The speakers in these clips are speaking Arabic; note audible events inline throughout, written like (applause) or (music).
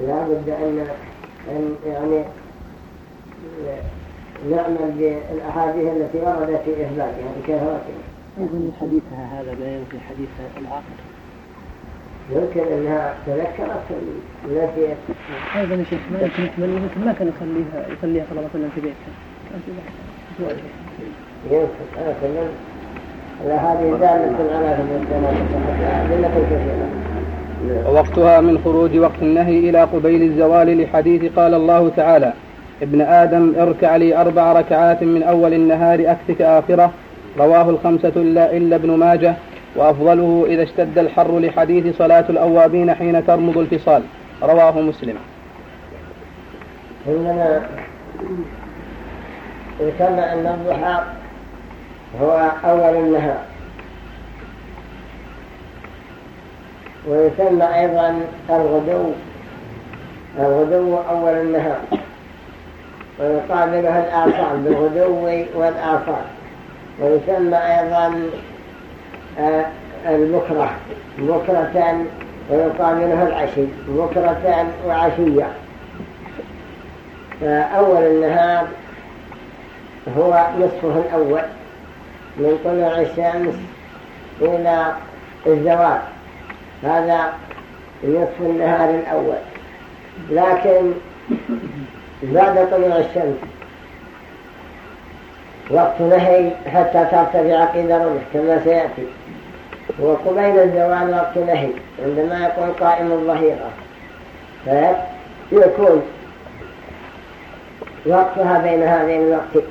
لا بد أن, أن يعني نعمل بالأحاديث التي وردت في إثباتها بكثرتها. يقول حديثها هذا لا ينفي حديث العاقل. يمكن أنها تذكرت نسيت. أيضا يا شيخ ما يمكن يحمل يمكن ما كان يخليها يخليها صلى الله عليه وسلم في بيتها. يمكن لكن هذه دالة على أدلة كثيرة. ووقتها من خروج وقت النهي إلى قبيل الزوال لحديث قال الله تعالى ابن آدم اركع لي أربع ركعات من أول النهار أكتك آخرة. رواه الخمسة إلا, إلا ابن ماجه وأفضله إذا اشتد الحر لحديث صلاة الأوابين حين ترمض الفصال. رواه مسلم. إنما يسمى أن الضحى هو أول النهار. ويسمى أيضا الغدو. الغدو أول النهار. ويقابلها الآصال بالغدو والآصال. ويسمى أيضا آه، البكرة. بكرة ويقابلها العشي. بكرة وعشية. فأول النهار هو نصفه الأول. من طلوع الشمس إلى الزوال. هذا نصف النهار الأول. لكن بعد طلوع الشمس. وقت نهي حتى ترتفع قيد رمح كما سيأتي. وقبيل الزوال وقت نهي عندما يكون قائم الظهيرة. فيكون وقتها بين هذين الوقت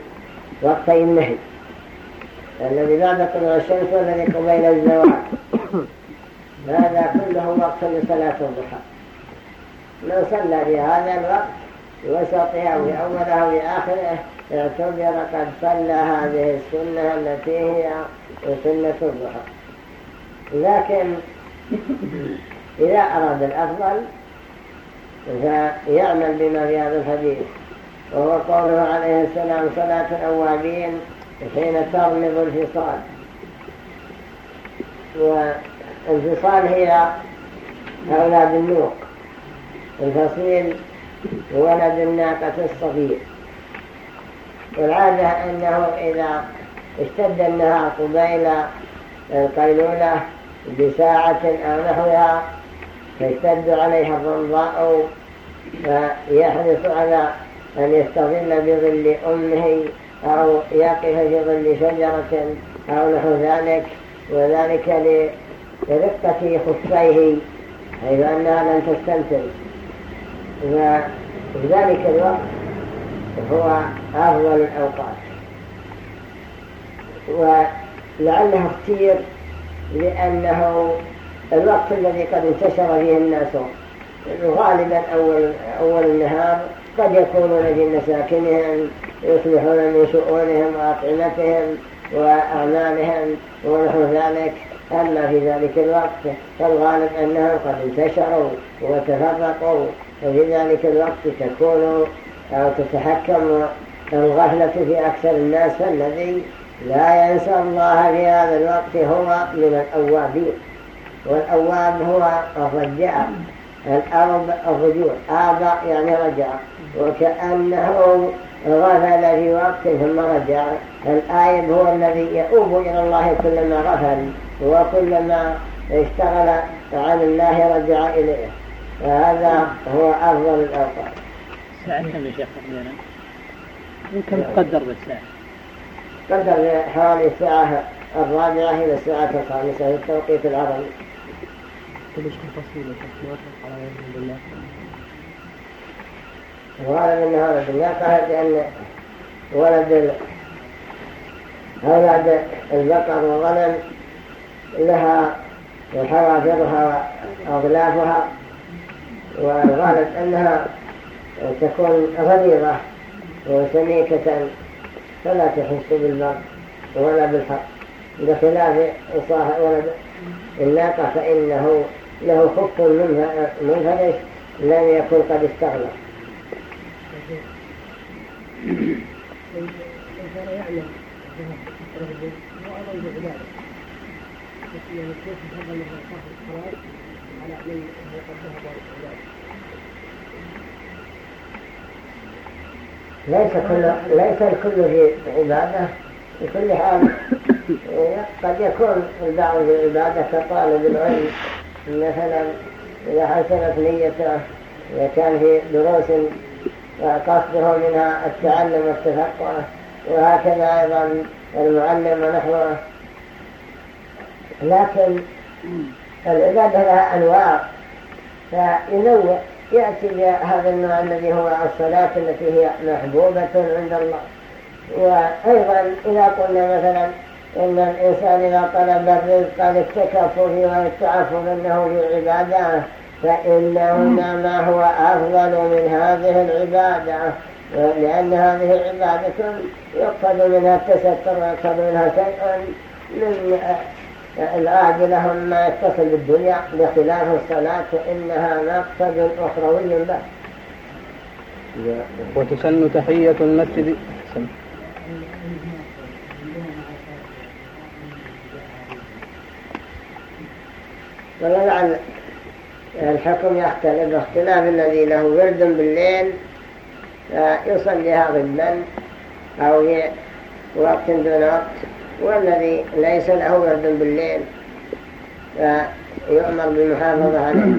وقتي النهي. الذي بعد طلوع الشمس والذي قبيل الزوال. هذا كله وقت لصلاة الضحى من صلى في هذا الوقت وسطها في أوله في آخره اعتبر قد صلى هذه السنة التي هي سنة الضحى. لكن إذا أراد الأفضل فيعمل بما في هذا الحديث. وهو قوله عليه السلام صلاة الأوابين حين ترمض الفصال. والفصال هي أولاد النوق الفصيل ولد الناقة الصغير. والعادة أنه إذا اشتد النهار قبيل القيلولة بساعة أو نحوها فيشتد عليها الرمضاء فيحرص على أن يستظل بظل أمه أو يقف في ظل شجرة أو نحو ذلك. وذلك لرقة خفيه حيث أنها لن تستمتع. وفي ذلك الوقت هو أفضل الأوقات. ولعله اختير لأنه الوقت الذي قد انتشر فيه الناس غالبا أول, أول النهار قد يكونون في مساكنهم يصلحون من شؤونهم وأطعمتهم وأعمالهم ونحو ذلك. أما في ذلك الوقت فالغالب أنهم قد انتشروا وتفرقوا وفي ذلك الوقت تكون أو تتحكم الغفلة في أكثر الناس فالذي لا ينسى الله في هذا الوقت هو من الأوابين. والأواب هو الرجاء الأرض الرجوع آبى يعني رجع وكأنه غفل في وقت ثم رجع الآيب هو الذي يؤوب إلى الله كلما غفل. وكلما اشتغل عن الله رجع إليه. وهذا هو أفضل الأوقات. ساعة كم يا شيخ تقديرا؟ يمكن تقدر بالساعة؟ قدر حوالي الساعة الرابعة إلى الساعة الخامسة في التوقيت العربي. وهذا من هذا الدنيا قال لأن ولد أولاد البقر والغنم لها حوافرها وأغلافها والغالب أنها تكون غليظة وسميكة فلا تحس بالبرد ولا بالحر بخلاف صاحب ولد الناقة فإنه له خف منفرش لم يكن قد استغلق كان ليس كل ليس الكل في عبادة. في كل حال قد يكون البعض في عبادة كطالب العلم. مثلا إذا حسنت نيته إذا كان في دروس قصده منها التعلم والتفقه وهكذا أيضا المعلم ونحوه. لكن العبادة لها أنواع فينوع يأتي بهذا النوع الذي هو الصلاة التي هي محبوبة عند الله. وأيضا إذا قلنا مثلا إن الإنسان إذا طلب الرزق للتكفف والتعفف أنه في عبادة فإنه ما هو أفضل من هذه العبادة؟ لأن هذه عبادة يقصد منها التستر ويقصد منها شيء من العاجلة ما يتصل بالدنيا بخلاف الصلاة فإنها مقصد أخروي له. وتسن تحية المسجد. ولعل الحكم يختلف اختلاف الذي له ورد بالليل يصليها ضمن أو وقت دون وقت. والذي ليس له ورد بالليل فيؤمر بالمحافظة عليه.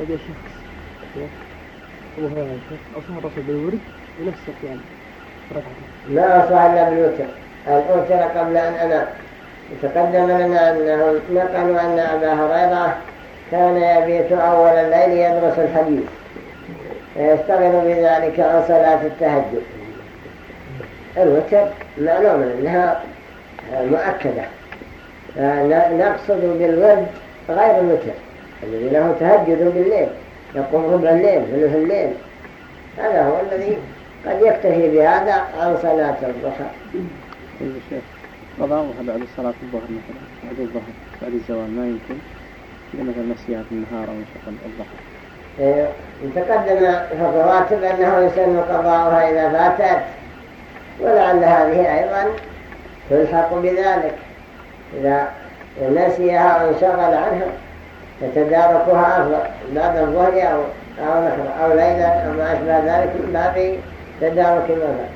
يا شيخ أصلا الرسول بالورد ونفس يعني ما أصلح إلا بالوتر. الأوتر قبل أن أنام تقدم لنا أنهم نقلوا أن أبا هريرة كان يبيت أول الليل يدرس الحديث. ويشتغل بذلك عن صلاة التهجد. الوتر معلوم أنها مؤكدة. نقصد بالورد غير الوتر الذي له تهجد بالليل يقوم ربع الليل ثلث الليل. هذا هو الذي قد يكتفي بهذا عن صلاة الضحى. قضاءها بعد صلاة الظهر مثلا بعد الظهر بعد الزوال ما يمكن. مثلا نسيها في النهار أو شغل الضحى إيه، تقدم في الرواتب أنه يسن قضاؤها إذا فاتت. ولعل هذه أيضا تلحق بذلك. إذا نسيها وانشغل عنها فتداركها أفضل. بعد الظهر أو أو, أو ليلا أو ما أشبه ذلك من باب تدارك المفعل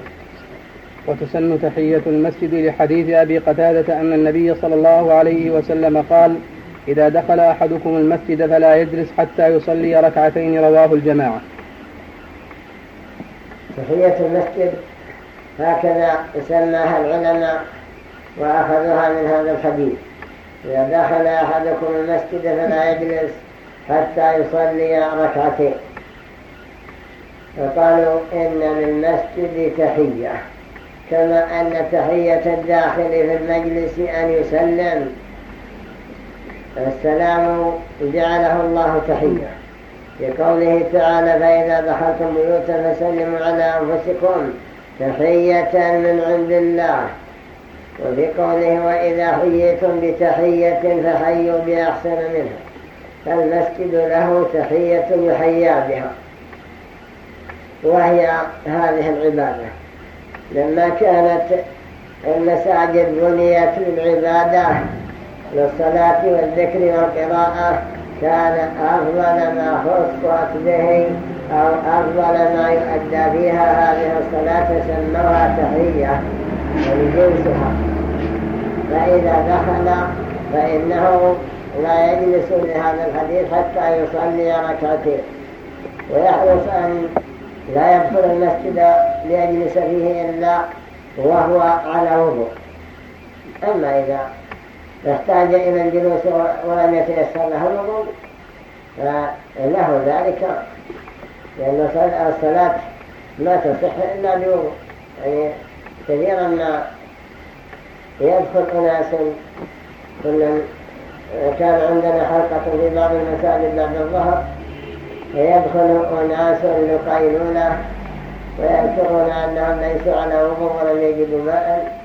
وتسن تحية المسجد لحديث أبي قتادة أن النبي صلى الله عليه وسلم قال إذا دخل أحدكم المسجد فلا يجلس حتى يصلي ركعتين رواه الجماعة. تحية المسجد هكذا سماها العلماء وأخذوها من هذا الحديث. إذا دخل أحدكم المسجد فلا يجلس حتى يصلي ركعتين. فقالوا إن للمسجد تحية. كما أن تحية الداخل في المجلس أن يسلم. السلام جعله الله تحية. في قوله تعالى فإذا دخلتم بيوتا فسلموا على أنفسكم تحية من عند الله. وفي قوله وإذا حييتم بتحية فحيوا بأحسن منها. فالمسجد له تحية يحيى بها. وهي هذه العبادة. لما كانت المساجد بنيت للعبادة للصلاة والذكر والقراءة كان أفضل ما خصت به أو أفضل ما يؤدى فيها هذه الصلاة سموها تحية. ولجنسها فإذا دخل فإنه لا يجلس لهذا الحديث حتى يصلي ركعتين. ويحرص أن لا يدخل المسجد ليجلس فيه إلا وهو على وضوء. أما إذا احتاج إلى الجلوس ولم يتيسر له الوضوء فله ذلك لأن الصلاة ما تصح إلا بوضوء. يعني كثيرا ما يدخل أناس كل كان عندنا حلقة في بعض المساجد بعد الظهر فيدخل أناس لقيلولة ويذكرون أنهم ليسوا على وضوء ولم يجدوا ماء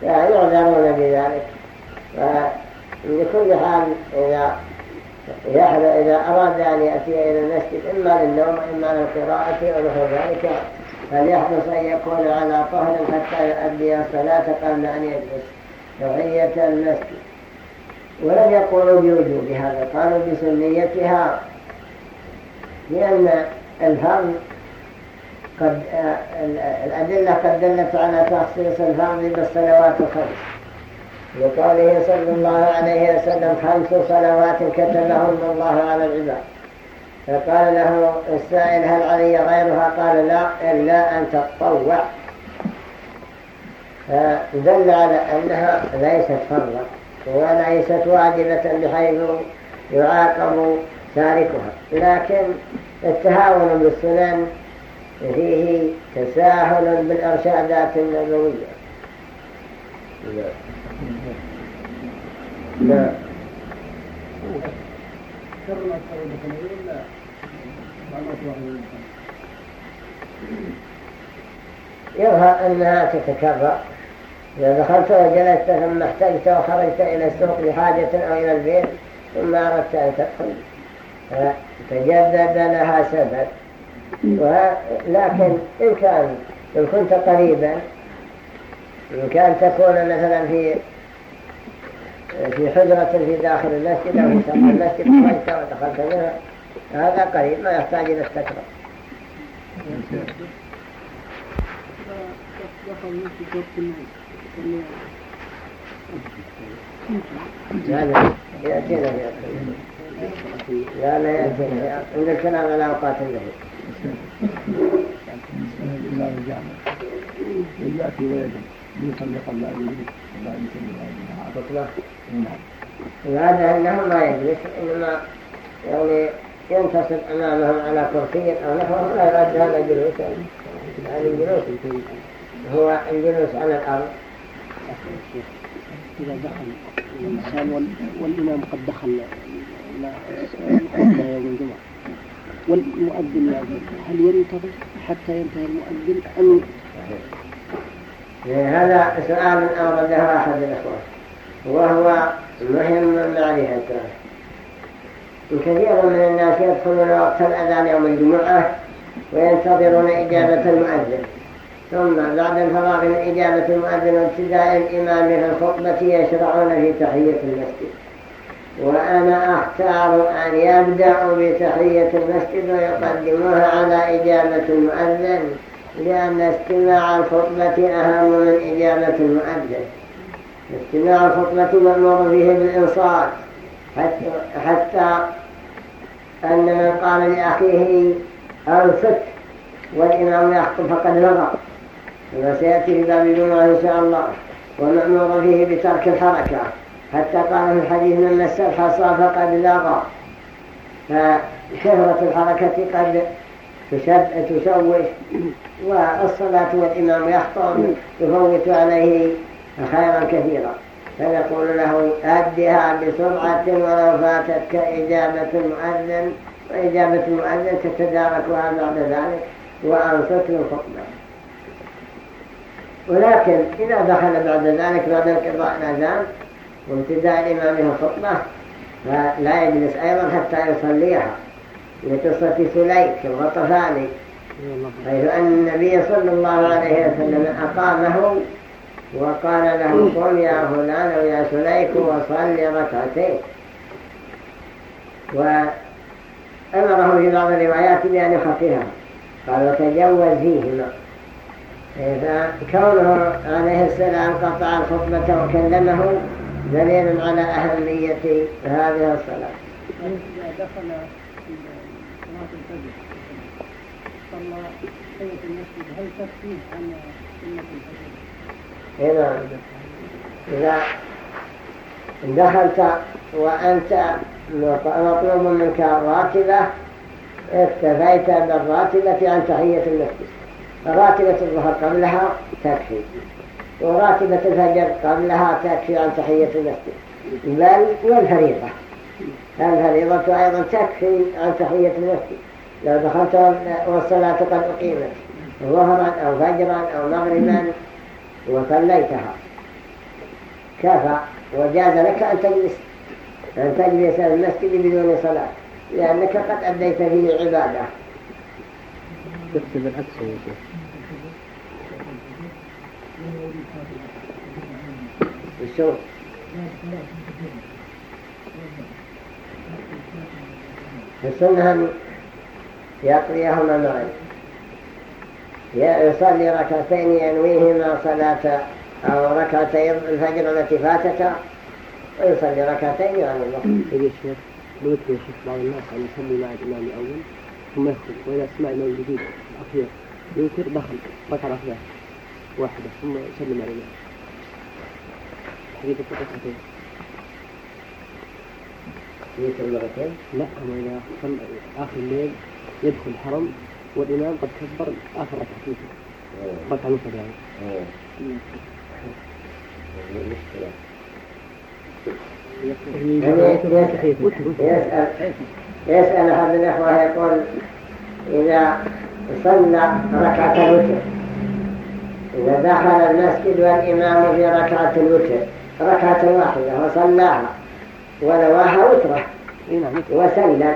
فيعذرون بذلك. فلكل حال إذا إذا أراد أن يأتي إلى المسجد إما للنوم إما للقراءة ونحو ذلك فليحرص أن يكون على طهر حتى يؤدي الصلاة قبل أن يجلس. تحية المسجد. ولم يقولوا بوجوب هذا قالوا بسنيتها لأن الفرض قد الأدلة قد دلت على تخصيص الفرض بالصلوات الخمس. لقوله صلى الله عليه وسلم خمس صلوات كتبهن الله على العباد. فقال له السائل هل علي غيرها؟ قال لا إلا أن تتطوع. فدل على أنها ليست فرضا وليست واجبة بحيث يعاقب تاركها. لكن التهاون بالسنن فيه تساهل بالأرشادات النبوية. لا لا. يظهر أنها تتكرر. إذا دخلت وجلست ثم احتجت وخرجت إلى السوق لحاجة أو إلى البيت ثم أردت أن تدخل. فتجدد لها سبب. لكن إن كان إن كنت قريبا إن كان تكون مثلا في في حجرة في داخل المسجد أو في سطح المسجد ودخلت منها. هذا قريب ما يحتاج إلى استكرار لا يأتينا لا لا يأتينا عند الكلام على أوقات النهي يأتي ويدم يصلي قبل أن يجلس قبل أن يصلي هذا أنه ما يجلس إنما يعني ينتصب أمامهم على كرسي أو نحوه لا يرد هذا الجلوس. يعني الجلوس هو الجلوس على الأرض. إذا دخل الإنسان والإمام قد دخل الخطبة يوم الجمعة. والمؤذن يأذن هل ينتظر حتى ينتهي المؤذن أم؟ هذا سؤال أورده أحد الأخوة. وهو مهم معرفته كثير من الناس يدخلون وقت الأذان يوم الجمعة وينتظرون إجابة المؤذن. ثم بعد الفراغ من إجابة المؤذن وابتداء الإمام في الخطبة يشرعون في تحية المسجد. وأنا أختار أن يبدأوا بتحية المسجد ويقدموها على إجابة المؤذن لأن استماع الخطبة أهم من إجابة المؤذن. استماع الخطبة مأمور فيه بالإنصات حتى, حتى أن من قال لأخيه أنصت والإمام يخطب فقد لغى كما سيأتي في باب الجمعة إن شاء الله ومأمور فيه بترك الحركة حتى قال في الحديث من مس الحصى فقد لغى فكثرة الحركة قد تشوش والصلاة والإمام يخطب يفوت عليه خيرا كثيرا. فيقول له أدها بسرعة ولو فاتتك إجابة المؤذن وإجابة المؤذن تتداركها بعد ذلك وأنصت الخطبة ولكن إذا دخل بعد ذلك بعد انقضاء الأذان وابتداء الإمام الخطبة فلا يجلس أيضا حتى يصليها لقصة سليك الغطفاني حيث أن النبي صلى الله عليه وسلم أقامه وقال له قم يا فلان ويا سليك وصلي ركعتين. وأمره في بعض الروايات بأن يخفيها قال وتجوز فيهما. فكونه عليه السلام قطع الخطبة وكلمه دليل على أهمية هذه الصلاة. إذا دخل في صلاة الفجر صلى المسجد هل تكفيه عن سنة الفجر؟ نعم إذا دخلت وأنت مطلوب منك الراتبة اكتفيت بالراتبة عن تحية المسجد. راتبة الظهر قبلها تكفي. وراتبة الفجر قبلها تكفي عن تحية المسجد. بل والفريضة. الفريضة أيضا تكفي عن تحية المسجد. لو دخلت والصلاة قد أقيمت. ظهرا أو فجرا أو مغربا وصليتها كفى وجاز لك أن تجلس أن تجلس المسجد بدون صلاة لأنك قد أديت فيه عبادة. تكتب العكس يا شيخ. الشوط السنة أن يقضيهما معا يصلي ركعتين ينويهما صلاة أو ركعتي الفجر التي فاتته ويصلي ركعتين يعني الله. يا شيخ يا شيخ بعض الناس أن يصلي مع الإمام الأول ثم يخرج وإذا سمع الإمام الجديد الأخير يوتر دخل ركعة أخيرة واحدة ثم يسلم على الإمام حقيقة ركعتين يوتر مرتين؟ لا أما إذا آخر الليل يدخل الحرم والإمام قد كبر آخر ركعة يوتر ركعة الوتر يعني مشكلة يعني يسأل يسأل أحد الإخوة يقول إذا صلى ركعة الوتر إذا دخل المسجد والإمام في ركعة الوتر ركعة واحدة وصلاها ونواها وتره. وسلم.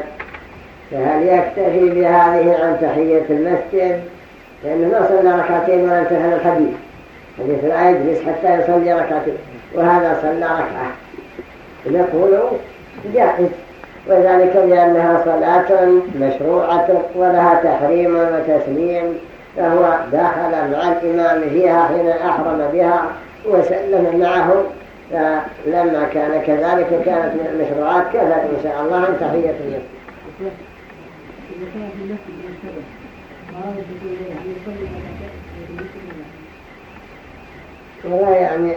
فهل يكتفي بهذه عن تحية المسجد؟ لأنه ما صلى ركعتين ولا انتهى الحديث. حديث لا يجلس حتى يصلي ركعتين وهذا صلى ركعة. نقول جائز. وذلك لأنها صلاة مشروعة ولها تحريم وتسليم فهو دخل مع الإمام فيها حين أحرم بها وسلم معه. فلما كان كذلك كانت من المشروعات كفت إن شاء الله عن تحية المسجد. والله يعني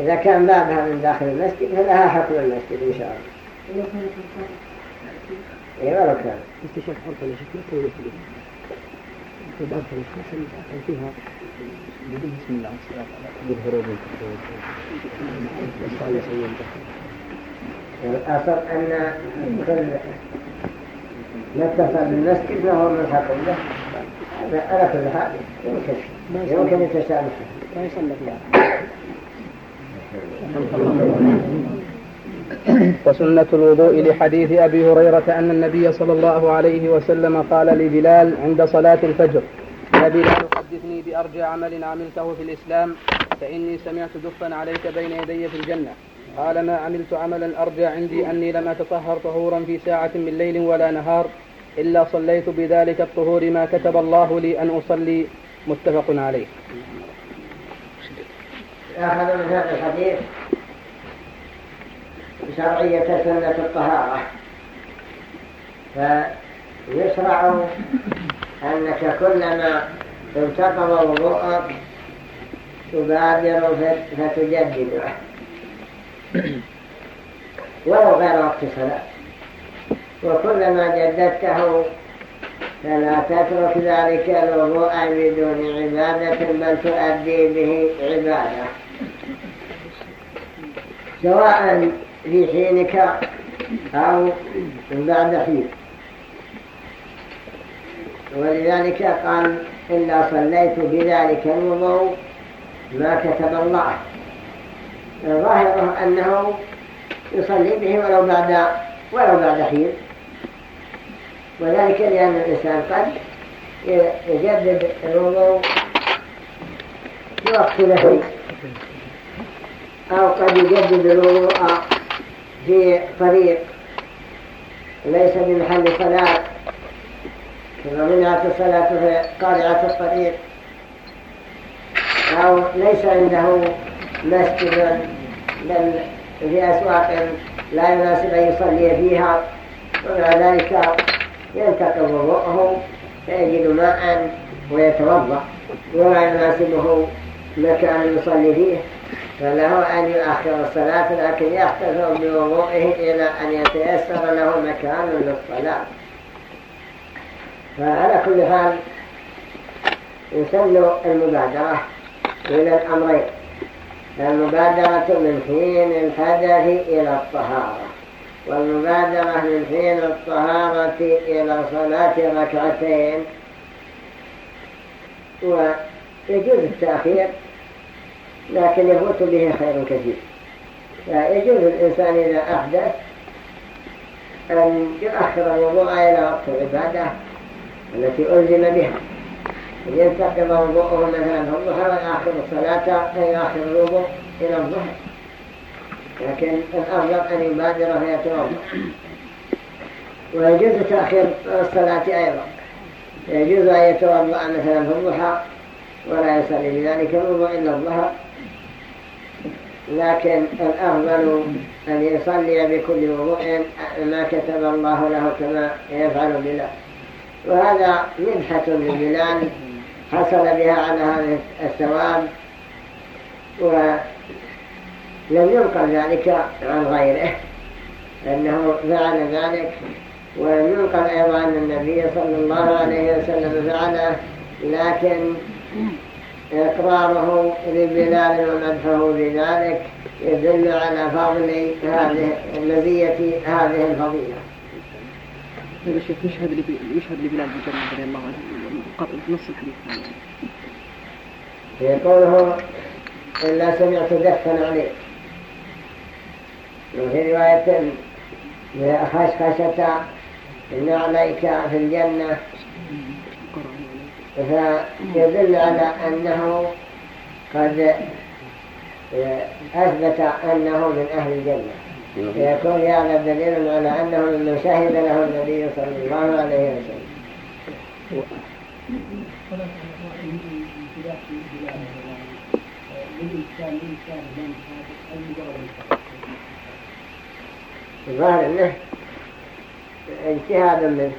إذا كان بابها من داخل المسجد فلها حكم المسجد إن شاء الله. إيه ولو كان. استشهاد حرفة لشيخ ما تقول مسجد في باب فيها. بسم الله بالهروب الأصل أن كل اتصل بالمسجد فهو ملحق به على كل حال يمكن يمكن التسامح ما وسنة الوضوء لحديث أبي هريرة أن النبي صلى الله عليه وسلم قال لبلال عند صلاة الفجر يا بلال حدثني بأرجى عمل عملته في الإسلام فإني سمعت دفا عليك بين يدي في الجنة. قال ما عملت عملا أرجى عندي أني لم أتطهر طهورا في ساعة من ليل ولا نهار إلا صليت بذلك الطهور ما كتب الله لي أن أصلي. متفق عليه. أخذ من هذا الحديث شرعية سنة الطهارة. فيشرع أنك كلما انتقض وضوءك تبادر فتجدده. ولو غير وقت صلاة وكلما جددته فلا تترك ذلك الوضوء بدون عبادة بل تؤدي به عبادة. سواء في حينك أو بعد حين. ولذلك قال إلا صليت بذلك الوضوء ما كتب الله. ظاهره أنه يصلي به ولو بعد ولو بعد حين. وذلك لأن الإنسان قد يجدد الوضوء في وقت نهي أو قد يجدد الوضوء في طريق ليس بمحل صلاة. كما منعت الصلاة في قارعة الطريق. أو ليس عنده مسجد بل في أسواق لا يناسب أن يصلي فيها ومع ذلك ينتقض وضوءه فيجد ماء ويتوضأ. ولا يناسبه مكان يصلي فيه فله أن يؤخر الصلاة لكن يحتفظ بوضوئه إلى أن يتيسر له مكان للصلاة. فعلى كل حال يسن المبادرة إلى الأمرين. المبادرة من حين الحدث إلى الطهارة. والمبادرة من حين الطهارة إلى صلاة ركعتين. ويجوز التأخير لكن يفوت به خير كثير. فيجوز الإنسان إذا أحدث أن يؤخر الوضوء إلى وقت العبادة التي ألزم بها. ينتقض وضوءه مثلا الظهر ويأخر الصلاة فيؤخر الوضوء إلى الظهر. لكن الأفضل أن يبادر فيتوضأ. ويجوز تأخير الصلاة أيضا. يجوز أن يتوضأ مثلا في الضحى ولا يصلي بذلك الوضوء إلا الظهر. لكن الأفضل أن يصلي بكل وضوء ما كتب الله له كما يفعل بلال وهذا منحة لبلال حصل بها على هذا الثواب ولم ينقل ذلك عن غيره أنه فعل ذلك ولم ينقل أيضا أن النبي صلى الله عليه وسلم فعله لكن إقراره لبلال ومدحه بذلك يدل على فضل هذه مزية هذه الفضيلة. الشيخ يشهد يشهد لبلال بالجنة رضي الله عنه. نص الحديث. يقوله إلا سمعت دفا عليك. وفي رواية خشخشة إن عليك في الجنة. فيدل على أنه قد أثبت أنه من أهل الجنة. يكون هذا دليل على أنه من شهد له النبي صلى الله عليه وسلم. الظاهر انه اجتهاد منه.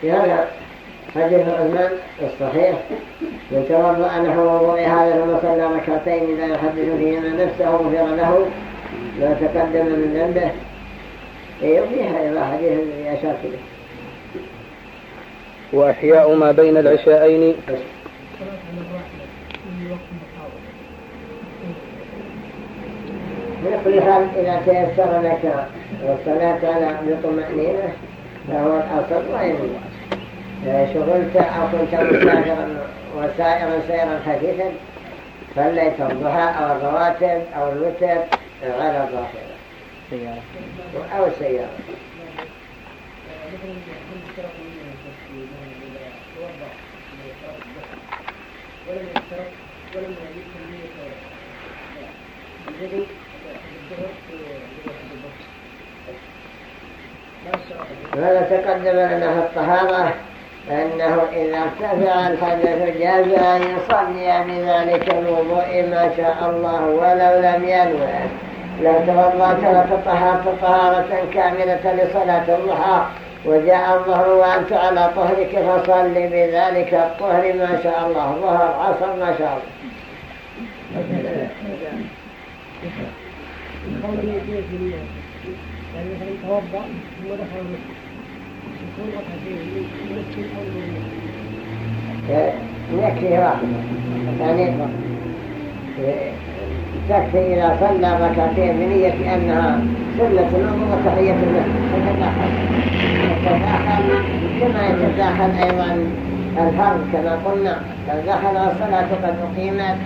في هذا حديث عثمان الصحيح من نحو وضوء هذا ثم صلى ركعتين لا يحدث فيهما نفسه غفر له ما تقدم من ذنبه. يوفيها إلى حديث إليه وأحياء ما بين العشاءين. من كل حال إذا تيسر لك والصلاة على بطمأنينة فهو الأصل وإن شغلت أو كنت مسافرا وسائرا سيرا خفيفا صليت الضحى أو الرواتب أو الوتر. على الظاهرة سيارة. أو السيارة هذا تقدم لنا في الطهارة أنه إذا ارتفع الحدث جاز أن يصلي بذلك الوضوء ما شاء الله ولو لم ينوي. لو توضأت لتطهرت طهارة كاملة لصلاة الضحى وجاء الظهر وأنت على طهرك فصل بذلك الطهر ما شاء الله ظهر عصر ما شاء الله. (laughs) يعني مثلا توضأ ثم دخل يكفي واحدة يعني تكفي إذا صلى ركعتين بنية أنها سنة الوضوء وتحية المسجد كما يتداخل أيضا الفرض كما قلنا. لو دخل الصلاة قد أقيمت.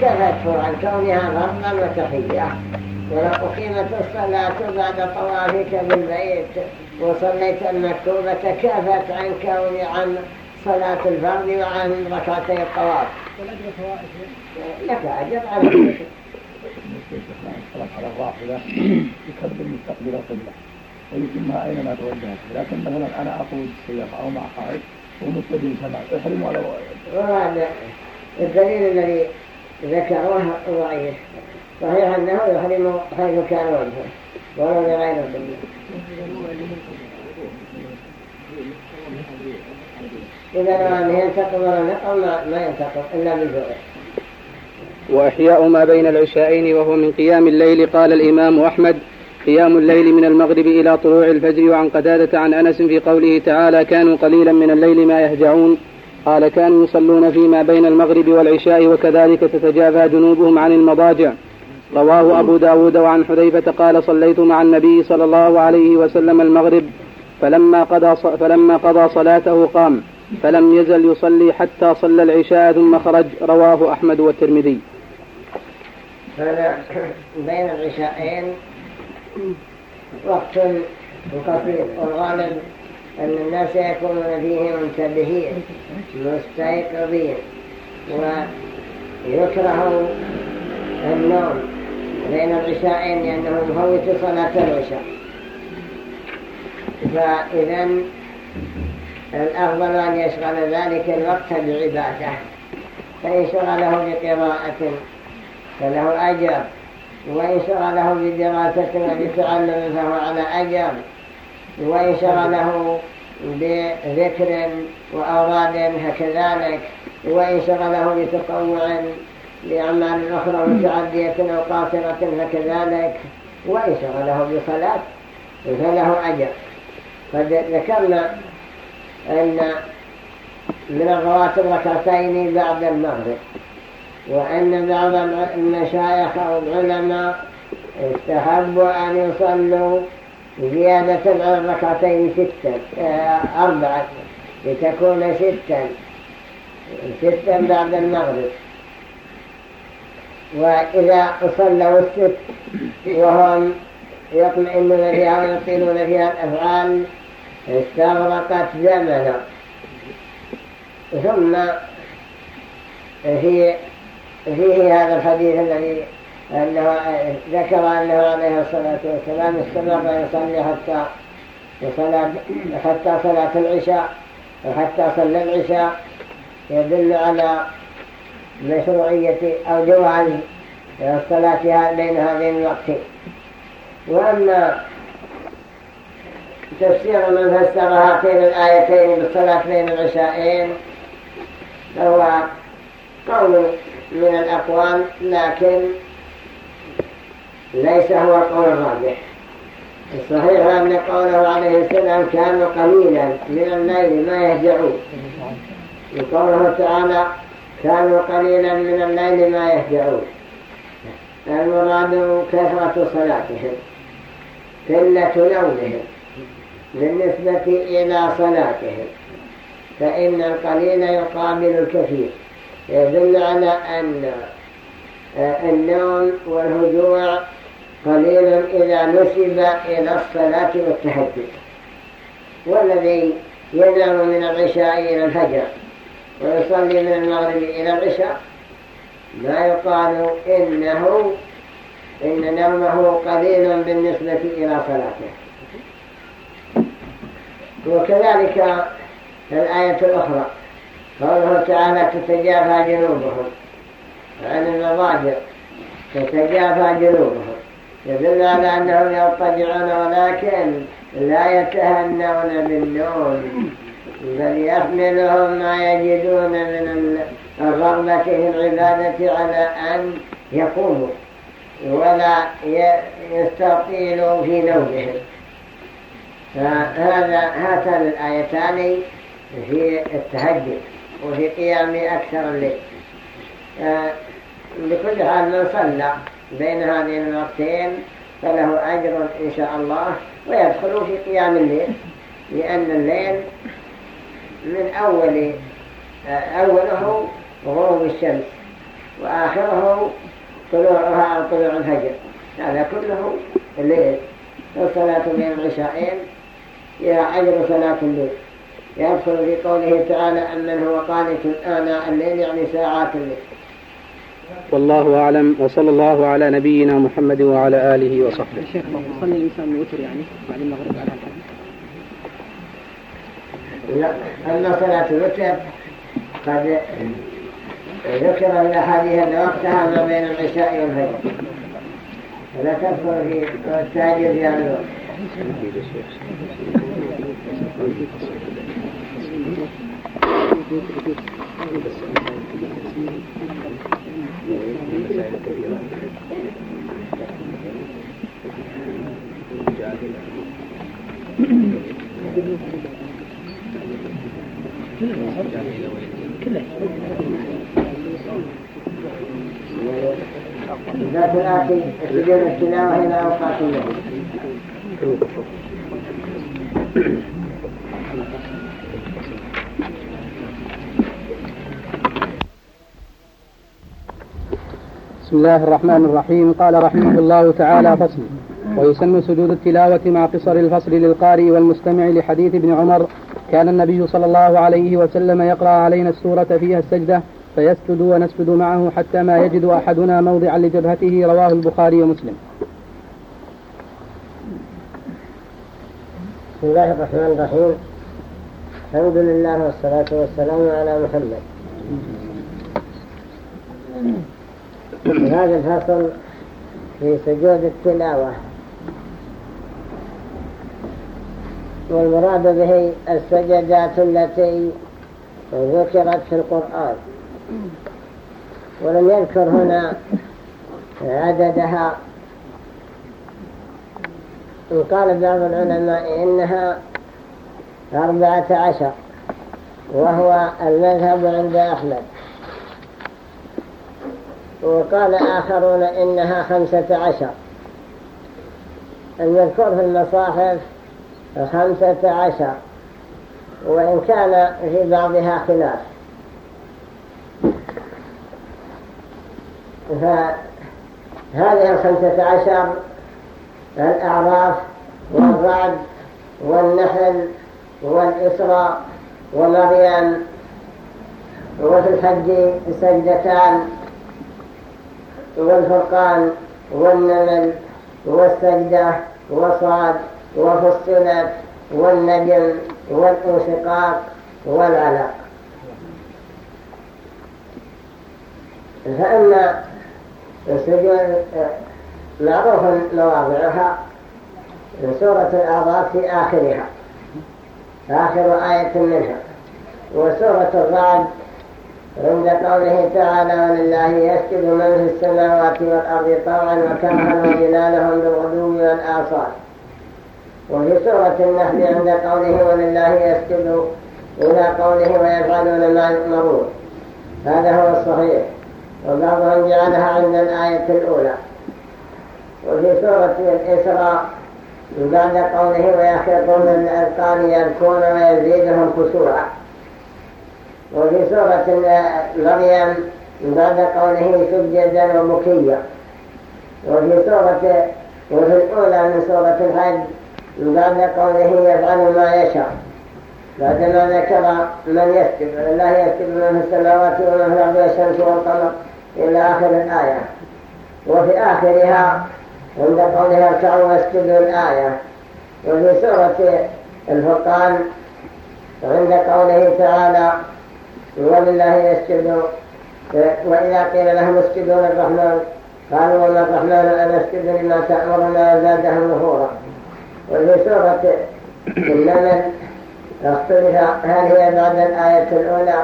كفته عن كونها فرضا وتحية. ولو أقيمت الصلاة بعد طوافك بالبيت. وصليت المكتوبة كفت عن كون عن صلاة الفرض وعن ركعتي الطواف. لك أجر. على على الراحلة يكبر مستقبل القبلة ويتمها أينما توجهت لكن مثلا أنا أقود سيارة أو مع خائف ومتبين سماء احرم ولا وهذا الدليل الذي ذكروه ضعيف صحيح أنه يحرم حيث كان وجهه ولو لغير القبلة إذا أنه ينتقم ولا ما ينتقم إلا بالجوع وإحياء ما بين العشاءين وهو من قيام الليل قال الإمام أحمد. قيام الليل من المغرب إلى طلوع الفجر وعن قتادة عن أنس في قوله تعالى كانوا قليلا من الليل ما يهجعون قال كانوا يصلون فيما بين المغرب والعشاء وكذلك تتجافى جنوبهم عن المضاجع رواه أبو داود وعن حذيفة قال صليت مع النبي صلى الله عليه وسلم المغرب فلما قضى, فلما قضى صلاته قام فلم يزل يصلي حتى صلى العشاء ثم خرج. رواه أحمد والترمذي. هذا بين العشاءين وقت قصير والغالب أن الناس يكونون فيه منتبهين مستيقظين ويكره النوم بين العشاءين لأنه يفوت صلاة العشاء. فإذا الأفضل أن يشغل ذلك الوقت بعبادة فإن شغله بقراءة فله أجر. وإن شغله بدراسة وبتعلم فهو على أجر. وإن شغله بذكر وأوراد فكذلك. وإن شغله بتطوع لأعمال أخرى متعدية أو قاصرة فكذلك. وإن شغله بصلاة فله أجر. قد ذكرنا أن من الرواتب ركعتين بعد المغرب. وأن بعض المشايخ أو العلماء استحبوا أن يصلوا زيادة على الركعتين ستا آه، أربعة لتكون ستا ستا بعد المغرب. وإذا صلوا الست وهم يطمئنون فيها ويطيلون فيها الأفعال استغرقت زمنا ثم في فيه هذا الحديث الذي أنه ذكر أنه عليه الصلاة والسلام استمر يصلي حتى صلاة حتى صلاة العشاء وحتى صلى العشاء. يدل على مشروعية أو جواز الصلاة بين هذين الوقتين. وأما تفسير من فسر هاتين الآيتين بالصلاة بين العشاءين فهو قول من الأقوال لكن ليس هو القول الراجح. الصحيح أن قوله عليه السلام كانوا قليلا من الليل ما يهجعون. وقوله تعالى كانوا قليلا من الليل ما يهجعون. المراد كثرة صلاتهم قلة نومهم بالنسبة إلى صلاتهم. فإن القليل يقابل الكثير. يدل على أن النوم والهجوع قليل إذا نسب إلى الصلاة والتهجد. والذي ينام من العشاء إلى الفجر ويصلي من المغرب إلى العشاء ما يقال إنه إن نومه قليل بالنسبة إلى صلاته. وكذلك الآية الأخرى. قوله تعالى تتجافى جنوبهم. عن المضاجع تتجافى جنوبهم. يدل على أنهم يضطجعون ولكن لا يتهنون بالنوم بل يحملهم ما يجدون من الرغبة في العبادة على أن يقوموا ولا يستطيلوا في نومهم. فهذا هاتان الآيتان في التهجد. وفي قيام أكثر الليل بكل حال من صلى بين هذين الوقتين فله أجر إن شاء الله ويدخل في قيام الليل لأن الليل من أول أوله غروب الشمس وآخره طلوعها أو طلوع الفجر. هذا كله الليل والصلاة بين العشاءين هي أجر صلاة الليل. يدخل في قوله تعالى أمن هو قانت آناء الليل يعني ساعات الليل. والله أعلم وصلى الله على نبينا محمد وعلى آله وصحبه. شيخ يصلي الإنسان الوتر يعني بعد المغرب على الحديث لا أما صلاة الوتر قد ذكر الأحاديث أن وقتها ما بين العشاء والفجر. فلا تدخل في التاجر في هذا الوقت ذات الآتي سجود التلاوة إلى أوقات بسم الله الرحمن الرحيم. قال رحمه الله تعالى فصل. ويسن سجود التلاوة مع قصر الفصل للقارئ والمستمع لحديث ابن عمر. كان النبي صلى الله عليه وسلم يقرأ علينا السورة فيها السجدة فيسجد ونسجد معه حتى ما يجد أحدنا موضعا لجبهته رواه البخاري ومسلم. بسم الله الرحمن الرحيم. الحمد لله والصلاة والسلام على محمد. هذا الفصل في سجود التلاوة. والمراد به السجدات التي ذكرت في القرآن. ولم يذكر هنا عددها. وقال بعض العلماء إنها أربعة عشر وهو المذهب عند أحمد. وقال آخرون إنها خمسة عشر. المذكور في المصاحف خمسة عشر. وإن كان في بعضها خلاف. فهذه الخمسة عشر الأعراف والرعد والنحل والإسراء ومريم وفي الحج سجدتان والفرقان والنمل والسجدة وصاد وفصلت والنجم والانشقاق والعلق. فأما السجود معروف مواضعها سورة الأعراف في آخرها آخر آية منها وسورة الرعد عند قوله تعالى ولله يسجد من في السماوات والأرض طوعا وكرها وجلالهم بالغدو والآصال. وفي سورة النحل عند قوله ولله يسجد إلى قوله ويفعلون ما يؤمرون. هذا هو الصحيح. وبعضهم جعلها عند الآية الأولى. وفي سورة الإسراء بعد قوله ويخلقون الأذقان يذكون ويزيدهم خشوعا وفي سورة مريم بعد قوله سجدا ومكيا. وفي سورة وفي الأولى من سورة الحج بعد قوله يفعل ما يشاء. بعدما ذكر من يسجد الله يسجد من في السماوات ومن في الأرض والشمس والقمر إلى آخر الآية. وفي آخرها عند قولها اركعوا واسجدوا الآية. وفي سورة الفرقان عند قوله تعالى ولله يسجد وإذا قيل لهم اسجدوا للرحمن قالوا وما الرحمن أن اسجد لما تأمرنا وزادهم نفورا. وفي سورة النمل اختلف هل هي بعد الآية الأولى؟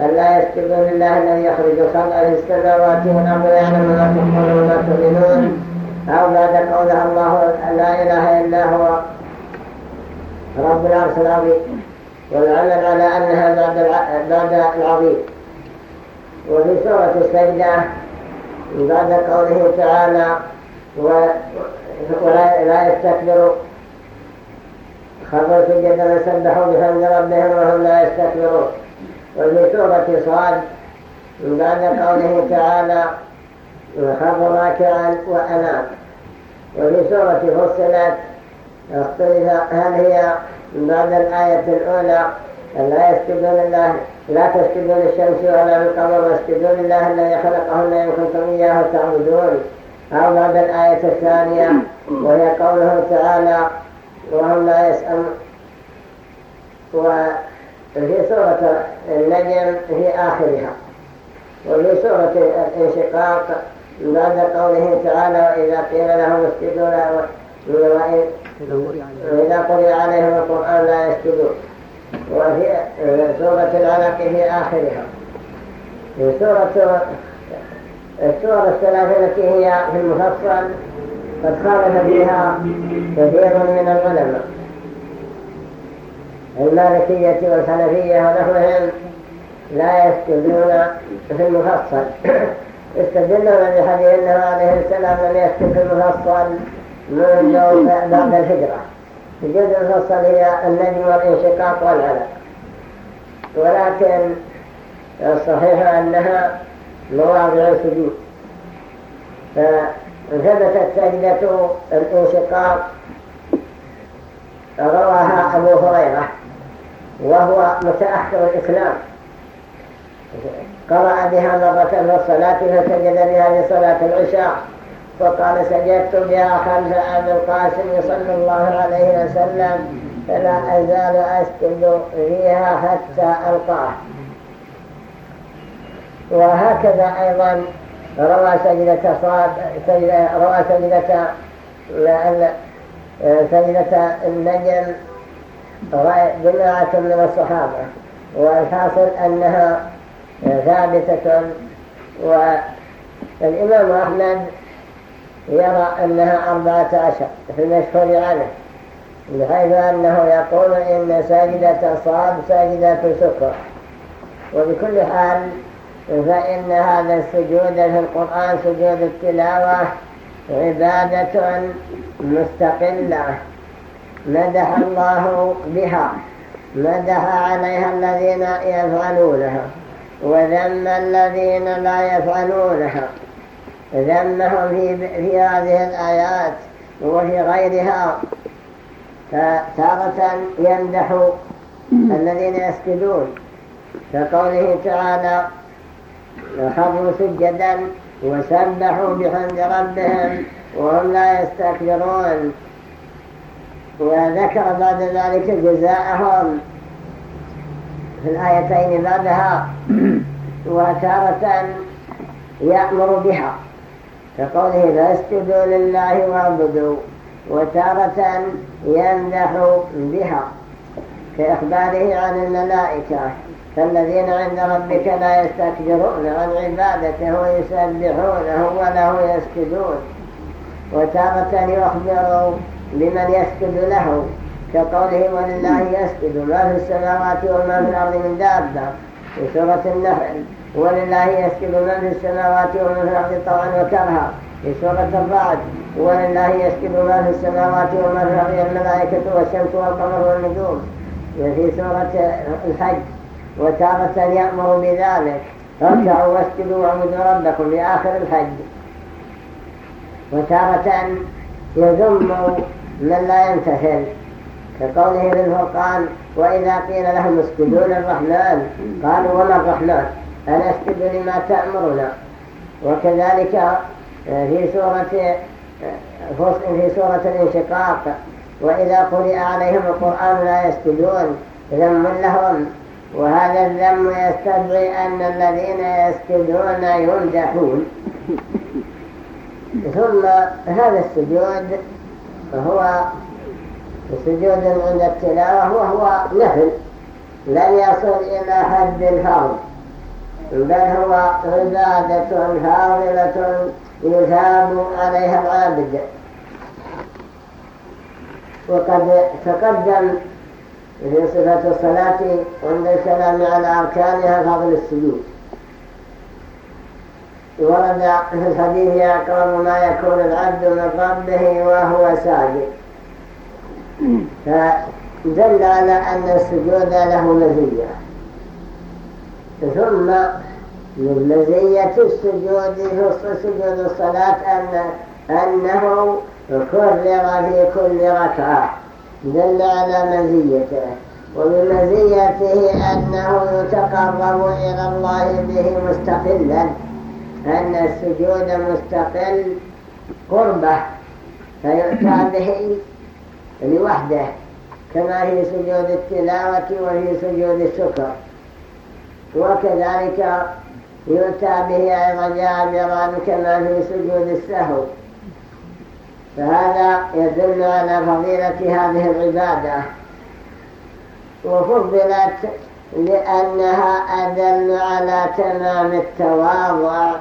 أن لا يسجدوا لله الذي يخرج خلقه السماوات والأرض ويعلم ما تكون وما تعلنون أو بعد قولها الله لا إله إلا هو. رب العرش العظيم. والعمل على أنها بعد بعد العظيم. وفي سورة السجدة بعد قوله تعالى ولا يستكبروا خروا سجدا وسبحوا بحمد ربهم وهم لا يستكبرون. وفي سورة صاد بعد قوله تعالى وخر راكعا وأنام. وفي سورة فصلت اختلف هل هي بعد الآية الأولى لا يسجدون الله لا تسجدوا للشمس ولا للقمر واسجدوا لله الذي خلقهن إن كنتم إياه تعبدون. أو بعد الآية الثانية وهي قوله تعالى وهم لا يسألون وفي سورة النجم في آخرها. وفي سورة الانشقاق بعد قوله تعالى وإذا قيل لهم اسجدوا وإذا قرئ عليهم القرآن لا يسجدون وفي سورة العلق في آخرها في سورة السورة الثلاثة التي هي في المفصل قد خالف فيها كثير من العلماء المالكية والحنفية ونحوهم لا يسجدون في المفصل يستدلون بحديث انه عليه السلام لم يسجد في المفصل منذ بعد الهجرة سجود المفصل هي النجم والانشقاق والعلق ولكن الصحيح أنها مواضع سجود فثبتت سجدة الانشقاق رواها أبو هريرة وهو متأخر الإسلام قرأ بها مرة في الصلاة فسجد بها لصلاة العشاء وقال سجدت بها خلف أبي القاسم صلى الله عليه وسلم فلا أزال أسجد فيها حتى ألقاه. وهكذا أيضا روى سجدة صاد روى سجدة سجدة النجم جماعة من الصحابة. والحاصل أنها ثابتة والإمام أحمد يرى أنها أربعة عشر في المشهور عنه بحيث أنه يقول إن ساجدة صاد ساجدة سكر وبكل حال فإن هذا السجود في القرآن سجود التلاوة عبادة مستقلة. مدح الله بها مدح عليها الذين يفعلونها وذم الذين لا يفعلونها. ذمهم في, في هذه الآيات وفي غيرها فتارة يمدح الذين يسجدون. كقوله تعالى خروا سجدا وسبحوا بحمد ربهم وهم لا يستكبرون. وذكر بعد ذلك جزاءهم في الآيتين بعدها. وتارة يأمر بها. كقوله فاسجدوا لله واعبدوا وتارة يمدح بها كإخباره عن الملائكة فالذين عند ربك لا يستكبرون عن عبادته ويسبحونه وله يسجدون. وتارة يخبر بمن يسجد له كقوله ولله يسجد ما في السماوات وما في الأرض من دابة في سورة النحل. ولله يسجد ما في السماوات وما في الأرض طوعا وكرها. في سورة الرعد ولله يسجد ما في السماوات وما في الأرض الملائكة والشمس والقمر والنجوم. في سورة الحج وتارة يأمر بذلك. ارجعوا واسجدوا واعبدوا ربكم لآخر الحج. وتارة يذم من لا يمتثل كقوله بالفرقان وإذا قيل لهم اسجدوا للرحمن قالوا وما الرحمن؟ أنا اسجد لما تأمرنا؟ وكذلك في سورة في سورة الانشقاق وإذا قرئ عليهم القرآن لا يسجدون ذم لهم. وهذا الذم يستدعي أن الذين يسجدون يمدحون. ثم هذا السجود هو سجود عند التلاوة وهو نفل لن يصل إلى حد الفرض بل هو عبادة فاضلة يثاب عليها العابد. وقد تقدم في صفة الصلاة عند الكلام على أركانها فضل السجود. ورد في الحديث أقرب ما يكون العبد من ربه وهو ساجد. فدل على أن السجود له مزية. ثم من مزية السجود في سجود الصلاة أن أنه كرر في كل ركعة دل على مزيته. ومن مزيته أنه يتقرب إلى الله به مستقلا أن السجود مستقل قربة فيؤتى به لوحده كما في سجود التلاوة وفي سجود الشكر. وكذلك يؤتى به أيضا جابرا كما في سجود السهو. فهذا يدل على فضيلة هذه العبادة. وفضلت لأنها أدل على تمام التواضع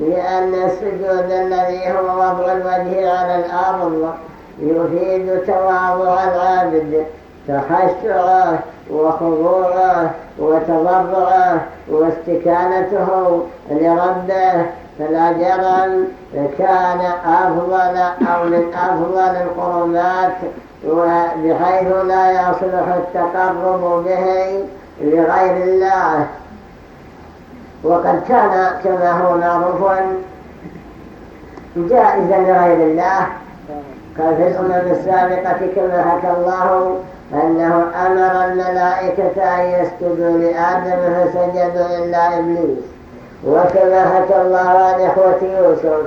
لأن السجود الذي هو وضع الوجه على الأرض يفيد تواضع العابد. تخشعه وخضوعه وتضرعه واستكانته لربه فلا جرم كان أفضل أو من أفضل القرمات بحيث لا يصلح التقرب به لغير الله. وقد كان كما هو معروف جائزا لغير الله. قال في الأمم السابقة كما حكى الله أنه أمر الملائكة أن يسجدوا لآدم فسجدوا إلا إبليس. وكما حكى الله عن إخوة يوسف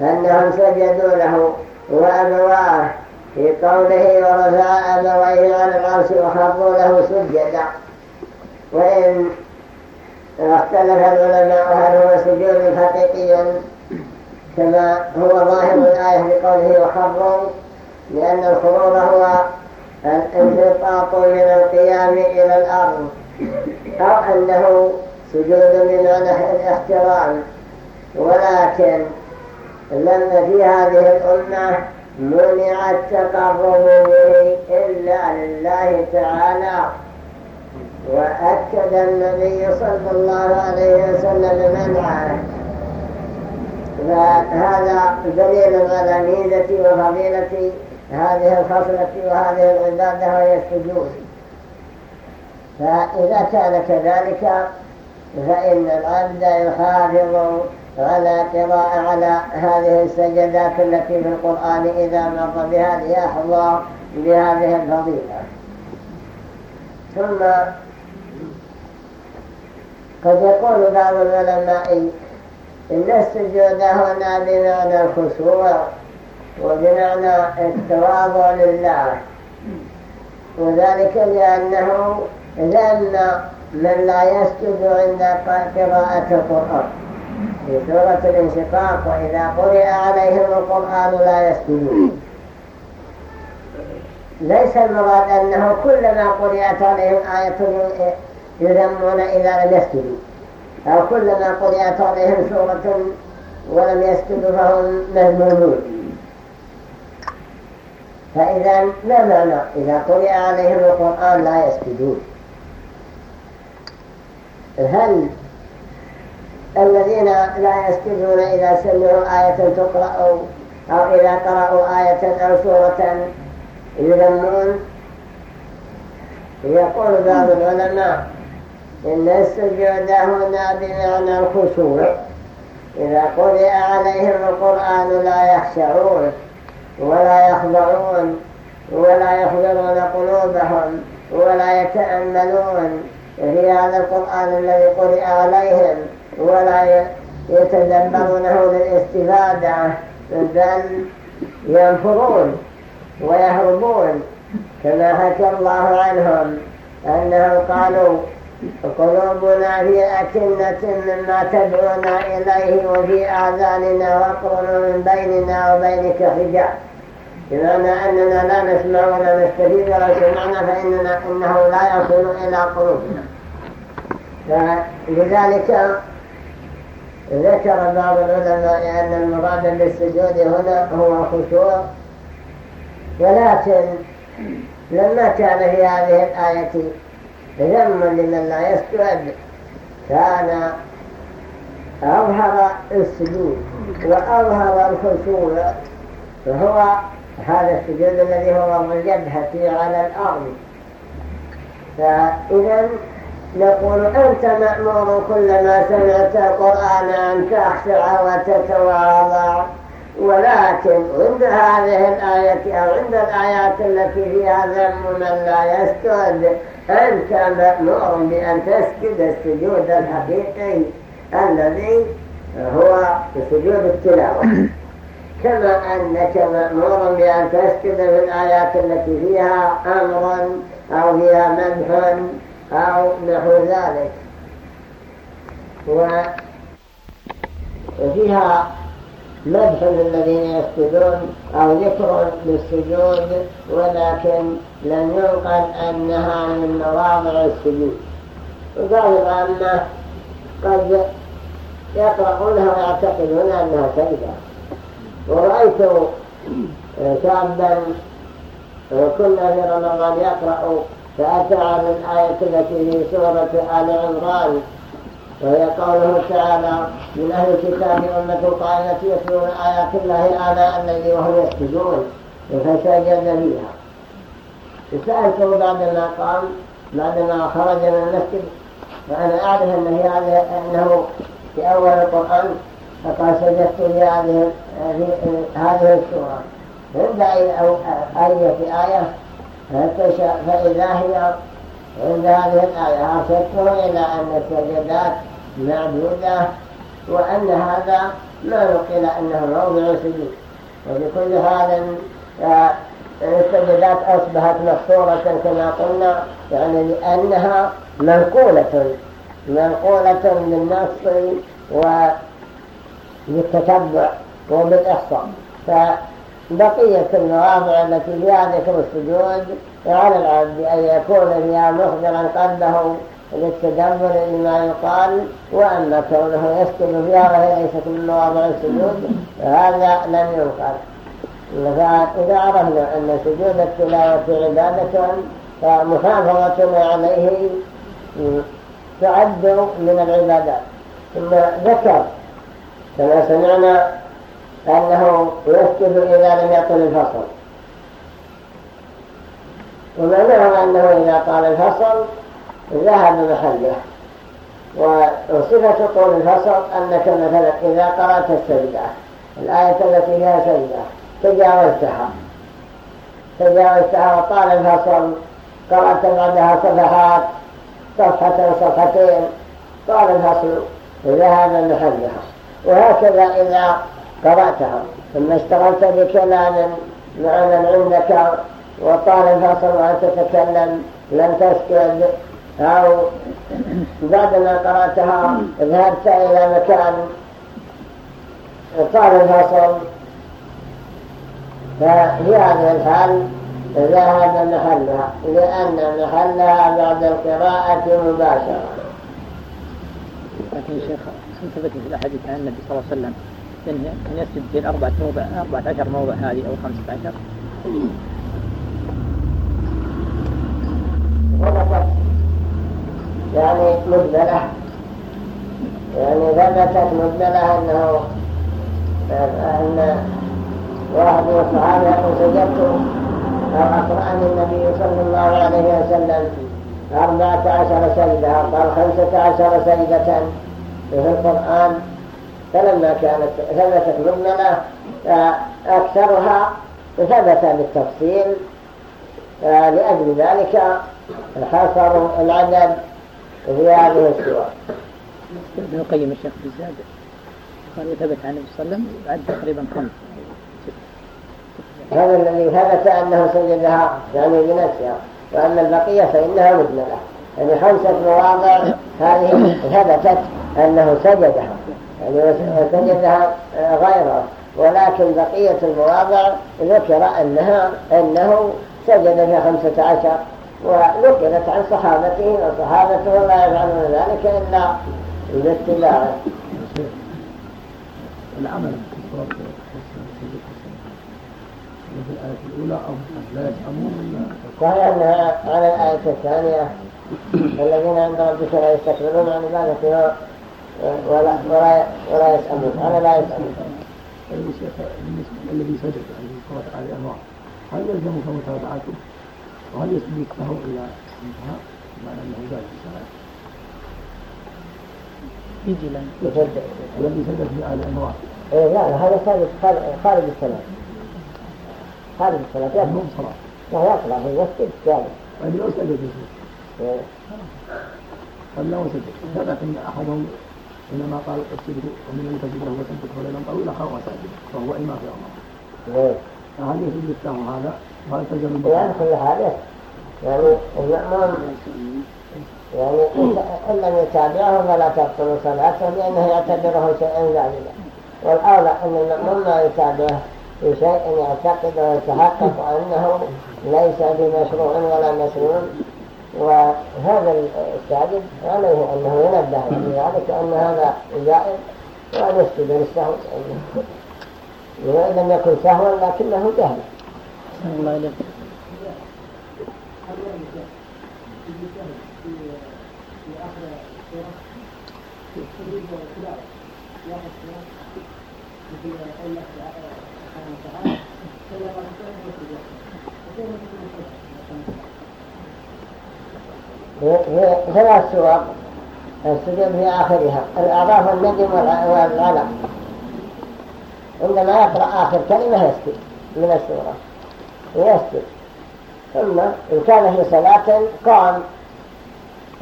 أنهم سجدوا له وأبواه في قوله ورفع أبويه على العرش وخروا له سجدا وإن اختلف العلماء هل هو سجود حقيقي كما هو ظاهر الآية بقوله وخروا لأن الخرور هو الانفطاط من القيام إلى الأرض. أو أنه سجود بمعنى الاحترام. ولكن لما في هذه الأمة منع التقرب به إلا لله تعالى. وأكد النبي صلى الله عليه وسلم منعه. فهذا دليل على ميزة وفضيلة هذه الخصلة وهذه العبادة وهي السجود فإذا كان كذلك فإن العبد يحافظ على قراءة على هذه السجدات التي في القرآن إذا مر بها ليحظى بهذه الفضيلة. ثم قد يقول بعض العلماء إن السجود هنا بمعنى الخشوع. وبمعنى التواضع لله. وذلك لأنه لأن من لا يسجد عند قراءة القرآن. في سورة الانشقاق وإذا قرئ عليهم القرآن لا يسجدون. ليس المراد أنه كلما قرئت عليهم آية يذمون إذا لم يسجدوا. أو كلما قرئت عليهم سورة ولم يسجدوا فهم مذمومون. فإذا ما معنى إذا قرئ عليهم القرآن لا يسجدون. هل الذين لا يسجدون إذا سمعوا آية تقرأ أو إذا قرأوا آية أو سورة يذمون يقول بعض العلماء إن السجود هنا بمعنى الخشوع. إذا قرئ عليهم القرآن لا يخشعون. ولا يخضعون ولا يخبرون قلوبهم ولا يتأملون. في هذا القرآن الذي قرئ عليهم ولا يتدبرونه للاستفادة بل ينفرون ويهربون كما حكى الله عنهم أنهم قالوا قلوبنا في أكنة مما تدعونا إليه وفي آذاننا وقر من بيننا وبينك حجاب. بمعنى أننا لا نسمع ولا نستفيد ولا سمعنا فإننا إنه لا يصل إلى قلوبنا. فلذلك ذكر بعض العلماء أن المراد بالسجود هنا هو خشوع. ولكن لما كان في هذه الآية ذما لمن لا يسجد كان أظهر السجود وأظهر الخشوع فهو هذا السجود الذي هو الجبهة على الأرض. فإذا نقول أنت مأمور كلما سمعت القرآن أن تخشع وتتواضع. ولكن عند هذه الآية أو عند الآيات التي فيها ذم من لا يسجد أنت مأمور بأن تسجد السجود الحقيقي الذي هو سجود التلاوة. كما أنك مأمور بأن تسجد في الآيات التي فيها أمر أو فيها مدح أو نحو ذلك. وفيها مدح للذين يسجدون أو ذكر للسجود ولكن لم ينقل أنها من مواضع السجود. وقال العامة قد يقرؤونها ويعتقدون أنها سجدة. ورأيت شابا كنا في رمضان يقرأ فأتى على الآية التي في سورة آل عمران. وهي قوله تعالى من أهل الكتاب أمة قائمة يتلون آيات الله آلاء الليل وهم يسجدون فسجد فيها سألته بعدما قام بعدما خرج من المسجد وأنا أعرف أن هذه أنه في أول القرآن فقال سجدت في هذه هذه السورة عند أي آية فإذا هي عند هذه الآية أرشدته إلى أن السجدات معدودة وأن هذا ما نقل أنه موضع سجود وبكل حال السجدات أصبحت مقصورة كما قلنا يعني لأنها منقولة منقولة بالنص وبالتتبع وبالإحصاء. فبقية المواضع التي فيها ذكر السجود على العبد أن يكون فيها مخبرا قلبه للتدبر لما يقال وأما كونه يسكن فيها وهي ليست من مواضع السجود هذا لم ينقل. فإذا عرفنا أن سجود التلاوة عبادة فمحافظة عليه تعد من العبادات. ثم ذكر كما سمعنا أنه يسجد إذا لم يطل الفصل. ومعناه أنه إذا طال الفصل ذهب محله. وصفة طول الفصل أنك مثلا إذا قرأت السجدة الآية التي فيها سجدة تجاوزتها. تجاوزتها وطال الفصل قرأت بعدها صفحات صفحة صفحتين. طال الفصل ذهب محلها وهكذا إذا قرأتها. ثم اشتغلت بكلام معنى عندك وطال الفصل وأن تتكلم لم تسكت أو بعدما قرأتها ذهبت إلى مكان طال الفصل ففي هذه الحال ذهب محلها لأن محلها بعد القراءة مباشرة. لكن شيخ ثبت في الأحاديث عن النبي صلى الله عليه وسلم كان يسجد في الأربعة موضع أربعة عشر موضع هذه أو خمسة عشر. يعني مجملة يعني ثبتت مجملة أنه أن واحد من الصحابة يقول سجدت. أو أقرأني النبي صلى الله عليه وسلم أربعة عشر سجدة قال خمسة عشر سجدة. في القرآن فلما كانت ثبتت مجملة أكثرها ثبت بالتفصيل لأجل ذلك حصروا العدد في هذه السورة ابن القيم الشيخ بالزاد قال ثبت عن النبي صلى الله عليه وسلم بعد تقريبا خمس. هذا الذي ثبت أنه سجدها يعني بنفسها وأما البقية فإنها مجملة يعني خمسة مواضع هذه ثبتت أنه سجدها. يعني سجدها غيره ولكن بقية المواضع ذكر أنها أنه سجد في خمسة عشر وذكرت عن صحابته وصحابته لا يفعلون ذلك إلا بالاتباع العمل في الآية الأولى أو لا يفهمون صحيح أنها على الآية الثانية الذين عند ربك لا يستكبرون عن عبادته ولا ولا ولا يسألون على لا يسألون الذي سجد الذي قرأت عليه أنواع هل يلزمك متابعته؟ وهل يسبق له إلى انتهاء بمعنى أنه زاد في الصلاة يجي لن الذي سجد في آل أنواع إيه لا هذا خارج خارج الصلاة. خارج الصلاة يقرأ صلاة. لا يقرأ في المسجد جالس طيب لو سجد في قال له سجد. ثبت أن أحدهم إنما قال أسجد ومن لم تجد له وسجد ليلا طويلا خاوى ساجد وهو إمام في الله فهل يسجد له هذا؟ يعني كل حاله يعني يعني إن لم يتابعه فلا تبطل صلاته لأنه يعتبره شيئا زائدا والأولى أن المأمون ما يتابعه في شيء يعتقد ويتحقق أنه ليس بمشروع ولا مسنون وهذا الساجد عليه أنه ينبه لذلك أن هذا جائز وأن يسجد للسهو. وإن لم يكن سهوا لكنه جهل. الله إليك. ثلاث سور السجود في آخرها. الأعراف والندم والعلم عندما يقرأ آخر كلمة يسكت من السورة. يسجد. ثم إن كان في صلاة قام.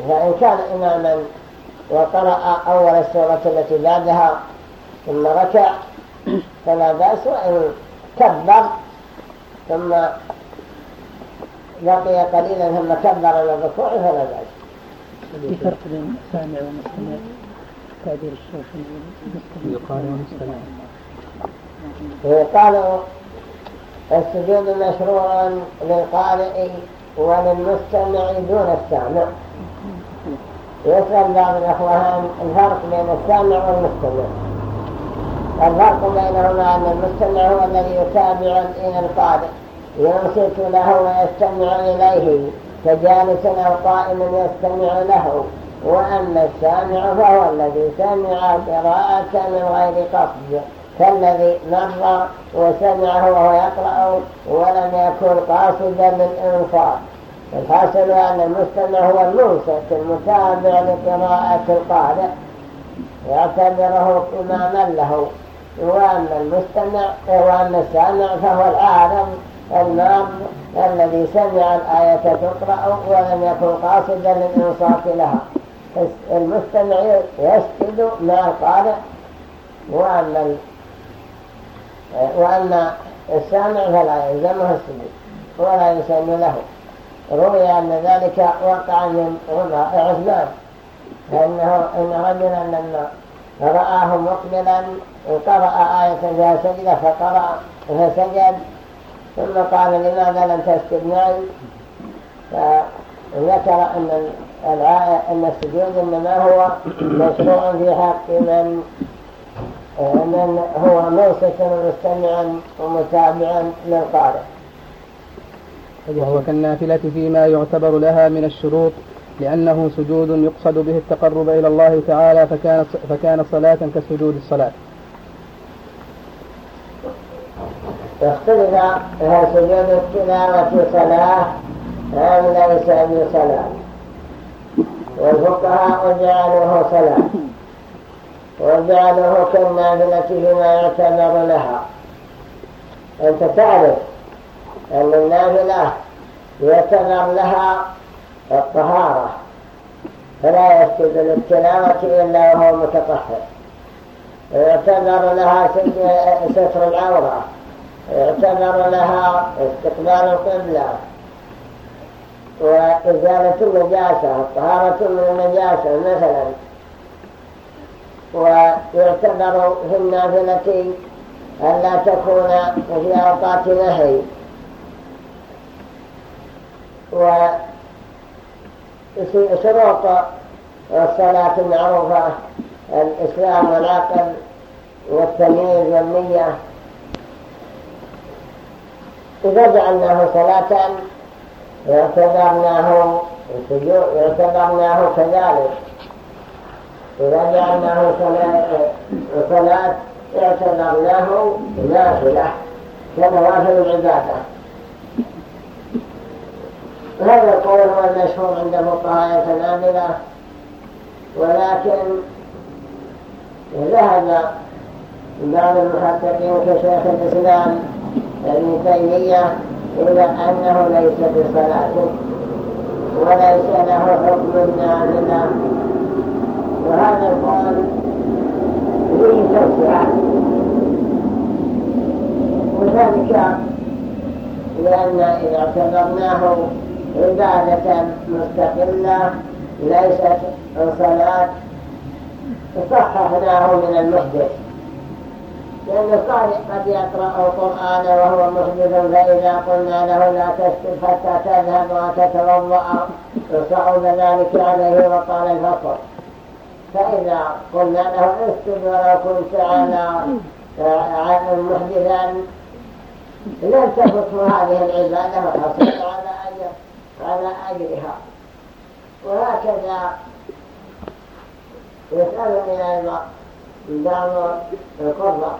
فإن كان إماما وقرأ أول السورة التي بعدها ثم ركع فلا بأس وإن كبر ثم بقي قليلا ثم كبر للركوع فلا بأس. في فرق بين السامع والمستمع تعبير الشيخ. يقال والمستمع قالوا السجود مشروع للقارئ وللمستمع دون السامع. يسأل بعض الأخوان الفرق بين السامع والمستمع. الفرق بينهما أن المستمع هو الذي يتابع إلى القارئ. ينصت له ويستمع إليه كجالس أو قائم يستمع له. وأما السامع فهو الذي سمع قراءة من غير قصد. كالذي مر وسمعه وهو يقرأ ولم يكن قاصدا للإنصات الحاصل أن المستمع هو المنصت المتابع لقراءة القارئ. يعتبره إماما له. وأما المستمع وأما السامع فهو العارض المار الذي سمع الآية تقرأ ولم يكن قاصدا للإنصات لها. المستمع يسجد مع القارئ. وأما وأما السامع فلا يلزمه السجود ولا يسن له. روي أن ذلك وقع من عثمان فإنه إن رجلا لما رآه مقبلا قرأ آية فيها سجدة فقرأ فسجد. ثم قال لماذا لم تسجد معي؟ فذكر أن أن السجود إنما هو مشروع في حق من من هو منصتا مستمعا ومتابعا للقارئ. وهو كالنافلة فيما يعتبر لها من الشروط لأنه سجود يقصد به التقرب إلى الله تعالى فكانت, فكانت صلاة كسجود الصلاة. اختلف سجود التلاوة صلاة أم ليس بصلاة والفقهاء جعلوه صلاة. وجعلوه كالنافلة فيما يعتبر لها. أنت تعرف أن النافلة يعتبر لها الطهارة فلا يسجد للتلاوة إلا وهو متطهر. يعتبر لها ستر العورة يعتبر لها استقبال القبلة. وإزالة النجاسة الطهارة من النجاسة مثلا. ويعتبر في النافلة ألا تكون في أوقات نهي. وشروط الصلاة المعروفة الإسلام والعقل والتمييز والنية. إذا جعلناه صلاة اعتبرناه اعتبرناه كذلك. إذا جعلناه صلاة اعتبرناه نافلة كنوافل العبادة. هذا القول هو المشهور عند فقهاء الحنابلة ولكن ذهب بعض المحققين كشيخ الإسلام ابن تيمية إلى أنه ليس بصلاة وليس له حكم النافلة وهذا القول فيه توسعة. وذلك لأن إذا اعتبرناه عبادة مستقلة ليست صلاة صححناه من المحدث لأن القارئ قد يقرأ القرآن وهو محدث فإذا قلنا له لا تسكت حتى تذهب وتتوضأ فصعب ذلك عليه وقال الفصل. فإذا قلنا له اسكت ولو كنت على محدثا لن تفته هذه العبادة وحصلت على أجر على أجرها وهكذا يسألني أيضا بعض القرى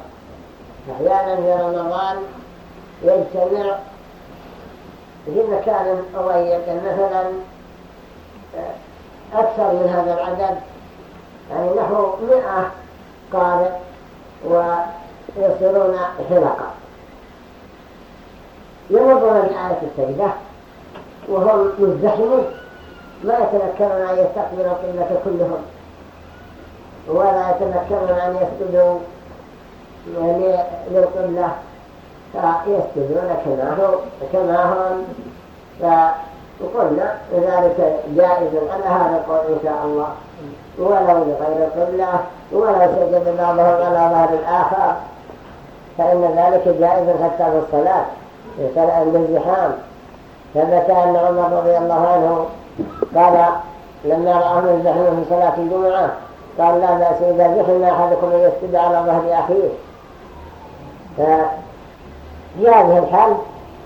أحيانا في رمضان يجتمع في مكان ضيق مثلا أكثر من هذا العدد. يعني نحو مئة قارئ ويصيرون حلقة يمرون بآية السجدة وهم مزدحمون. ما يتمكنون أن يستقبلوا القبلة كلهم. ولا يتمكنون أن يسجدوا للقبلة فيسجدون كما هو كما هم. فقلنا ذلك جائز. على هذا القول إن شاء الله. ولو لغير القبلة ولو سجد بعضهم على ظهر الآخر فإن ذلك جائز حتى في الصلاة في صلاة الازدحام ثبت أن عمر رضي الله عنه قال لما رأهم يزدحمون في صلاة الجمعة قال لا بأس إذا زحم أحدكم أن يسجد على ظهر أخيه في هذه الحال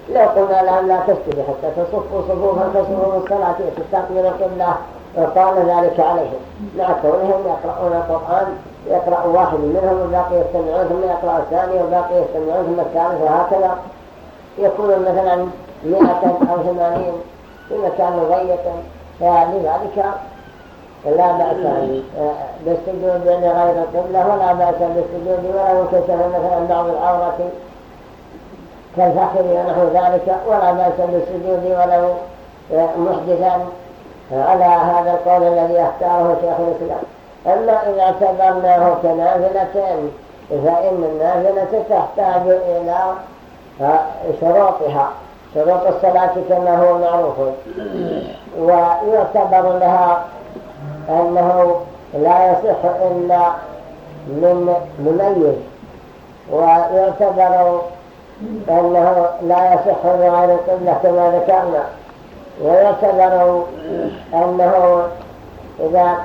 لو قلنا لهم لا تسجد حتى تصفوا صفوفا تصفوا الصلاة تستقبل القبلة. وقال ذلك عليهم. مع كونهم يقرؤون القرآن يقرأ واحد منهم والباقي يستمعون ثم يقرأ الثاني والباقي يستمعون ثم الثالث وهكذا. يكون مثلا مئة أو ثمانين في مكان ضيق فلذلك لا بأس بالسجود لغير القبلة ولا بأس بالسجود ولو انكشف مثلا بعض العورة كالفخر ونحو ذلك ولا بأس بالسجود ولو محدثا على هذا القول الذي يختاره شيخ الإسلام. أما إذا اعتبرناه كنافلة فإن النافلة تحتاج إلى شروطها. شروط الصلاة كما هو معروف. ويعتبر لها أنه لا يصح إلا من مميز. ويعتبر أنه لا يصح لغير القبلة كما ذكرنا. ويعتبر أنه إذا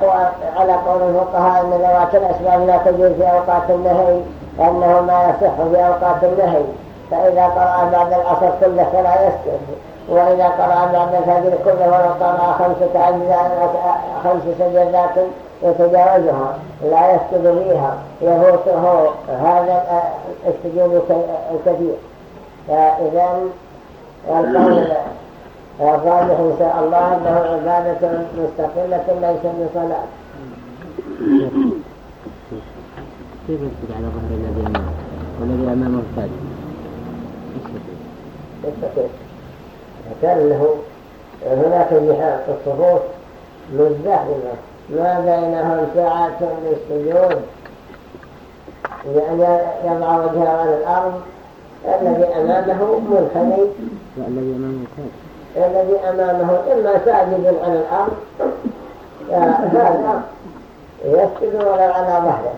على قول الفقهاء أن ذوات الأسباب لا تجوز في أوقات النهي أنه ما يصح في أوقات النهي. فإذا قرأ بعد العصر كله فلا يسجد. وإذا قرأ بعد الفجر كله ولو قرأ خمسة أجزاء خمس سجدات يتجاوزها. لا يسجد فيها. يفوته هذا السجود الكثير فإذا القول الراجح إن شاء الله أنه عبادة مستقلة ليس بصلاة. كيف يسجد على ظهر الذي أمامه والذي أمامه ساجد يستقيم كان له هناك جهات الصفوف مزدحمة. ما بينهم ساعات للسجود؟ لأن يضع وجهه على الأرض. الذي أمامه منحني الذي أمامه ساجد الذي أمامه إما ساجد على الأرض هذا يسجد ولو على ظهره.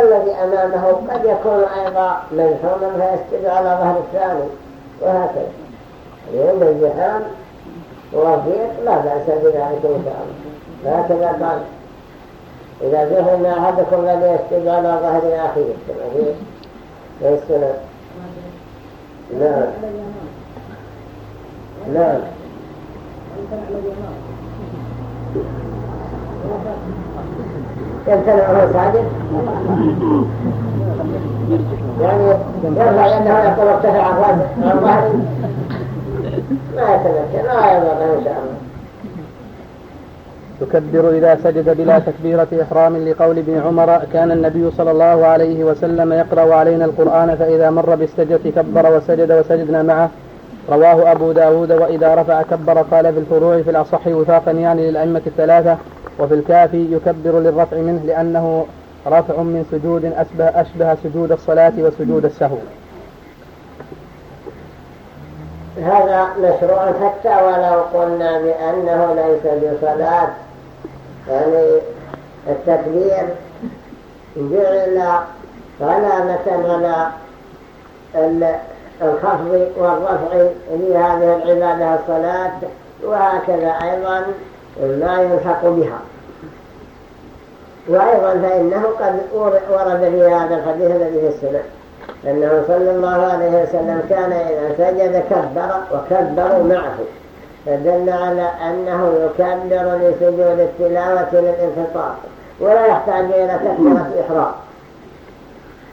الذي أمامه قد يكون أيضا ملحوما فيسجد على ظهر الثاني وهكذا. لأن الزحام وضيق لا بأس بذلك إن شاء الله. هكذا قال إذا زحم أحدكم الذي يسجد على ظهر أخيه كما في السنة نعم. نعم يمتنع وهو ساجد يعني يرفع يده يقول ارتفع ظهري ما يتمكن لا يضر إن شاء الله. يكبر إذا سجد بلا تكبيرة إحرام لقول ابن عمر كان النبي صلى الله عليه وسلم يقرأ علينا القرآن فإذا مر بالسجدة كبر وسجد وسجدنا معه. رواه أبو داود وإذا رفع كبر قال في الفروع في الأصح وفاقا يعني للأئمة الثلاثة وفي الكافي يكبر للرفع منه لأنه رفع من سجود أشبه, أشبه سجود الصلاة وسجود السهو. هذا مشروع حتى ولو قلنا بأنه ليس بصلاة. يعني التكبير جعل علامة على الخفض والرفع في هذه العبادة الصلاة وهكذا أيضا ما يلحق بها. وأيضا فإنه قد ورد في هذا الحديث الذي في السنة أنه صلى الله عليه وسلم كان إذا سجد كبر وكبروا معه فدل على أنه يكبر لسجود التلاوة للانفطار ولا يحتاج إلى تكبيرة إحرام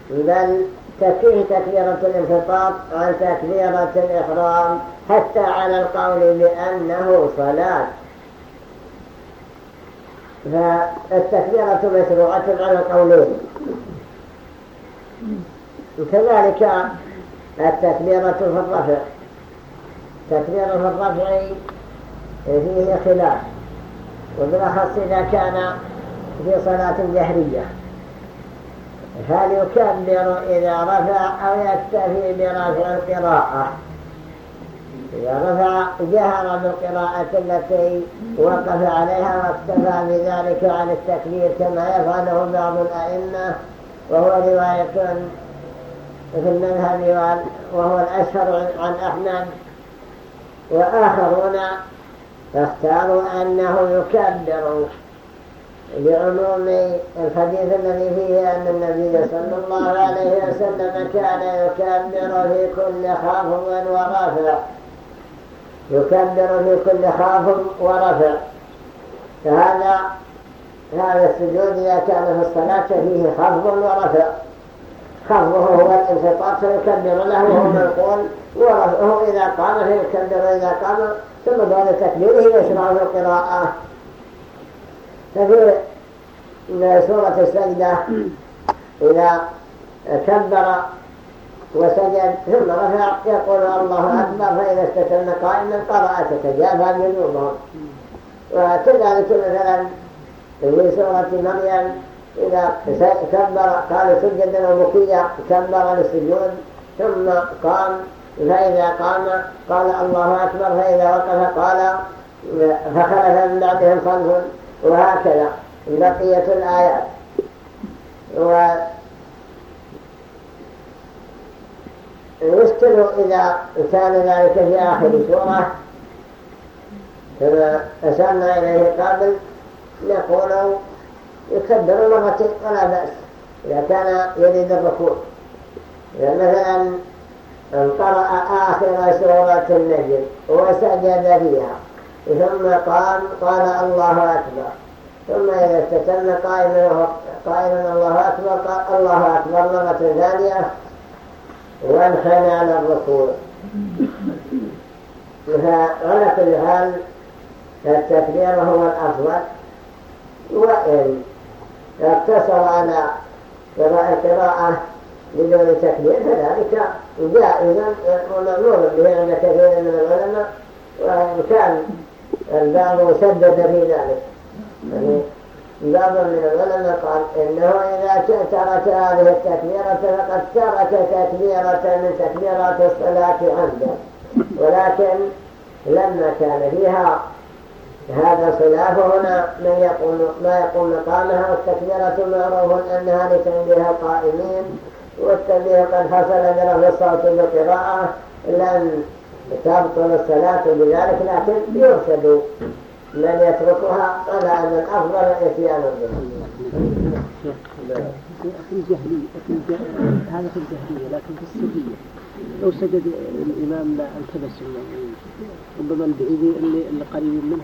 بل تكفيه تكبيرة الانفطار عن تكبيرة الإحرام حتى على القول بأنه صلاة. فالتكبيرة مشروعة على القولين. كذلك التكبيرة في الرفع. تكبير في الرفع فيه خلاف. وبالأخص إذا كان في صلاة جهرية. هل يكبر إذا رفع أو يكتفي برفع القراءة. إذا رفع جهر بالقراءة التي وقف عليها واكتفى بذلك عن التكبير كما يفعله بعض الأئمة وهو رواية في المذهب وهو الأشهر عن أحمد. وآخرون اختاروا أنه يكبر. لعموم الحديث الذي فيه أن النبي صلى الله عليه وسلم كان يكبر في كل خافض ورافع يكبر في كل خافض ورفع. فهذا هذا السجود إذا كان في الصلاة فيه خفض ورفع. خفضه هو الانفطاط فيكبر له وهو منقول. ورفعه إذا قام فيكبر إذا قام. ثم بعد تكبيره يشرع في القراءة. ففي سورة السجدة إذا كبر وسجد ثم رفع يقول الله أكبر فإذا استتم قائما قرأ تتجافى جنوبهم وكذلك مثلا في سورة مريم إذا كبر قال سجدا وبكيا كبر للسجود ثم قام فإذا قام قال الله أكبر فإذا وقف قال فخلف من بعدهم صنف. وهكذا. بقية الآيات. ويشكل إذا كان ذلك في آخر سورة كما أسألنا إليه قبل نقول يكبر مرتين ولا بأس. إذا كان يريد الركوع. مثلا قرأ آخر سورة النجم وسجد فيها. ثم قام قال الله أكبر. ثم إذا استتم قائما قائما الله أكبر قال الله أكبر مرة ثانية وانحنى على الركوع فعلى كل حال التكبير هو الأفضل. وإن اقتصر على قراءة بدون تكبير فذلك جائزا ومأمور به عند كثير من العلماء وإن كان البعض سدد في ذلك. يعني بعض من العلماء قال إنه إذا ترك هذه التكبيرة فقد ترك تكبيرة من تكبيرات الصلاة عمدا. ولكن لما كان فيها هذا خلاف هنا من يقول ما يقول مقامها والتكبيرة معروف أنها لتنبيه القائمين والتنبيه قد حصل برفع الصوت بالقراءة لن تبطل الصلاة بذلك لكن يرشد من يتركها على أن الأفضل الاتيان بها في الجهلية هذا في الجهلية لكن في السرية لو سجد الإمام لا التبسم ربما البعيد اللي, اللي قريب منه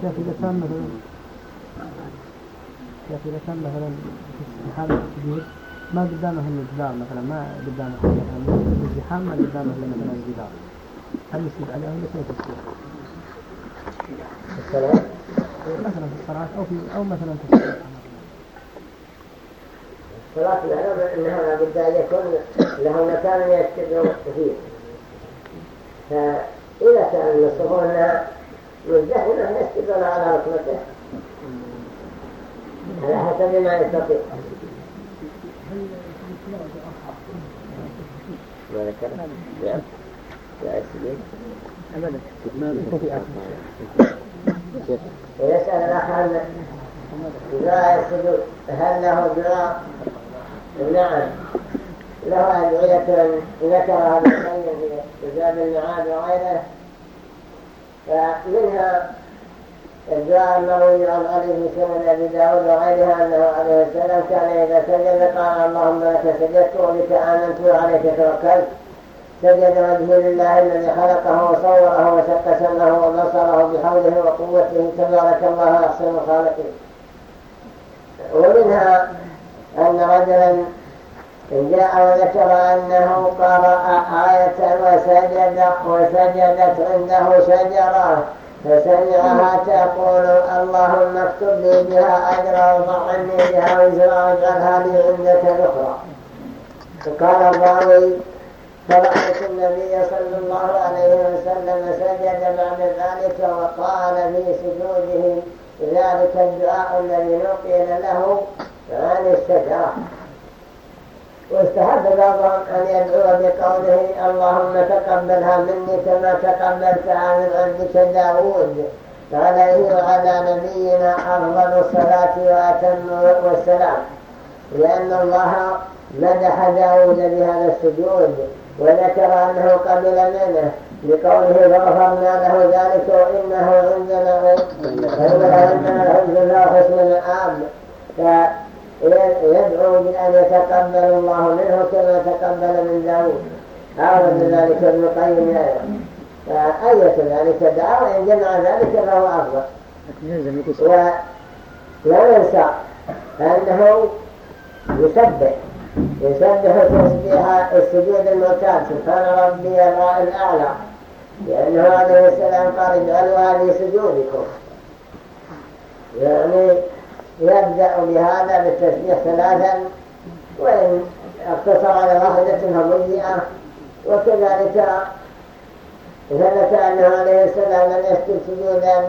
كيف إذا كان مثلا كيف إذا كان مثلا في حالة السجود ما قدامه الجدار مثلا ما قدامه مثلا الزحام ما قدامه إلا مثلا الجدار هل يسجد عليه ولا كيف يسجد؟ الصلاة؟ مثلا في الصلاة أو في أو مثلا في الصلاة. الصلاة معلوم أنها لابد أن يكون له مكان يسجد فيه فإذا كان من الصفوف أنها مزدحمة يسجدون على ركبته. على حسب ما يستطيع. ما ذكر لا لا أبدا. ويسأل الأخ عن دعاء السجود هل له دعاء نعم له أدعية ذكرها القيم في زاد المعاد وغيره فمنها الدعاء المروي عن بن سنن أبي داود وغيرها أنه عليه السلام كان إذا سجد قال اللهم لك سجدت وبك آمنت وعليك توكلت. سجد وجهه لله الذي خلقه وصوره وشق سمه وبصره بحوله وقوته. تبارك الله أحسن الخالقين ومنها أن رجلا جاء وذكر أنه قرأ آية وسجد وسجدت عنده شجرة. فسمعها تقول اللهم اكتب لي بها أجرا وضعني بها وزرا واجعلها لي عندك الأخرى فقال الراوي فرأيت النبي صلى الله عليه وسلم سجد بعد ذلك وقال في سجوده ذلك الدعاء الذي نقل له عن الشجرة. واستحب بعضهم أن يدعو بقوله اللهم تقبلها مني كما تقبلتها من عبدك داود عليه وعلى نبينا أفضل الصلاة وأتم والسلام. لأن الله مدح داود بهذا السجود وذكر أنه قبل منه بقوله فغفرنا له ذلك وإنه عندنا عندنا الحزن وحسن الآب يدعو بأن يتقبل الله منه كما تقبل من داود. أورد ذلك ابن القيم أيضا ذلك؟ دعا وإن جمع ذلك فهو أفضل. ولا ينسى أنه يسبح. يسبح تسبيح السجود المعتاد سبحان ربي الأعلى. لأنه عليه السلام قال اجعلوا هذه سجودكم؟ يعني يبدأ بهذا بالتسبيح ثلاثا وإن اقتصر على واحدة فمجزئة وكذلك ثبت أنه عليه السلام لم يسجد سجودا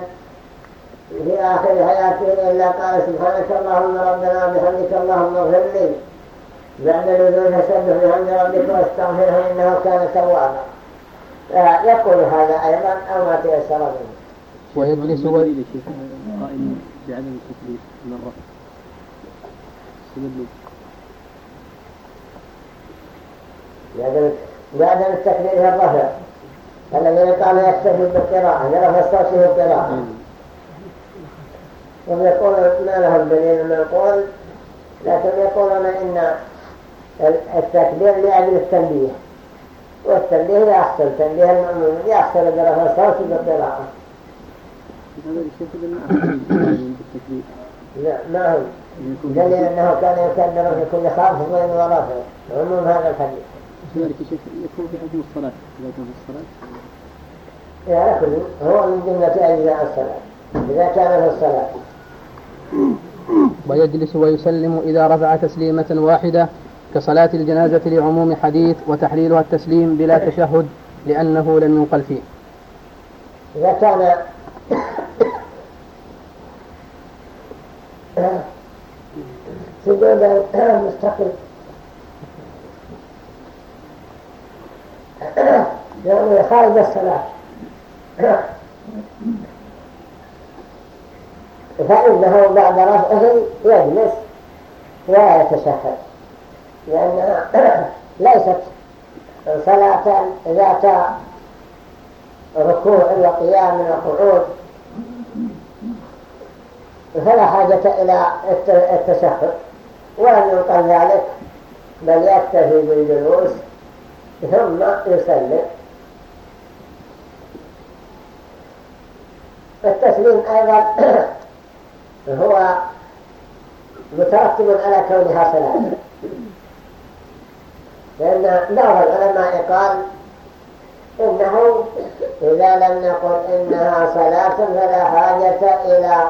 في آخر حياته إلا قال سبحانك اللهم ربنا وبحمدك اللهم اغفر لي بعد نزول فسبح بحمد ربك واستغفره إنه كان توابا. يقول هذا أيضا أو ما تيسر منه. ويجلس قائم بعدم التكليف من الرفع بعدم التكبير هي الرفع. الذين قالوا يكتفي بالقراءة يرفع في القراءة. وهم يقولون ما لهم دليل من القول لكن يقولون إن التكبير لأجل التنبيه. والتنبيه يحصل تنبيه المؤمن يحصل برفع الصوت بالقراءة. هذا (coughs) بالتكبير. لا ما هو. دليل أنه كان يكبر في كل خافض ورافع عموم هذا الحديث. كذلك الشيخ يكون في حكم الصلاة إذا كان في الصلاة. يا لكن هو من جملة أجزاء الصلاة إذا كان في الصلاة. ويجلس ويسلم إذا رفع تسليمة واحدة كصلاة الجنازة لعموم حديث وتحليلها التسليم بلا تشهد لأنه لم ينقل فيه. إذا كان سجودا مستقل يعني خارج الصلاة فإنه بعد رفعه يجلس ولا يتشهد لأنها ليست صلاة ذات ركوع وقيام وقعود فلا حاجة إلى التشهد ولم ينقل ذلك بل يكتفي بالجلوس ثم يسلم. التسليم أيضا (clears throat) هو مترتب على كونها صلاة لأن بعض العلماء قال إنه إذا لم نقل إنها صلاة فلا حاجة إلى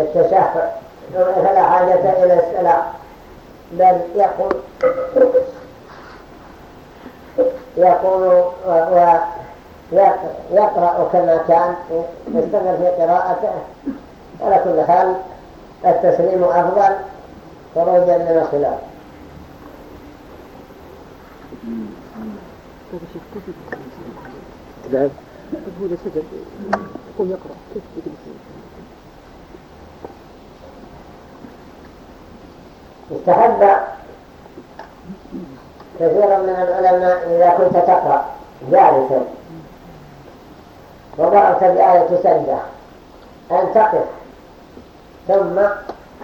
التشهد. فلا حاجة إلى السلام. بل يقول يقول ويقرأ كما كان يستمر في قراءته. على كل حال التسليم أفضل خروجا من الخلاف. نعم هو سجد يقوم يقرأ. كيف يجلس استحب كثيرا من العلماء إذا كنت تقرأ جالسا وضعت بآية سجدة. أن تقف. ثم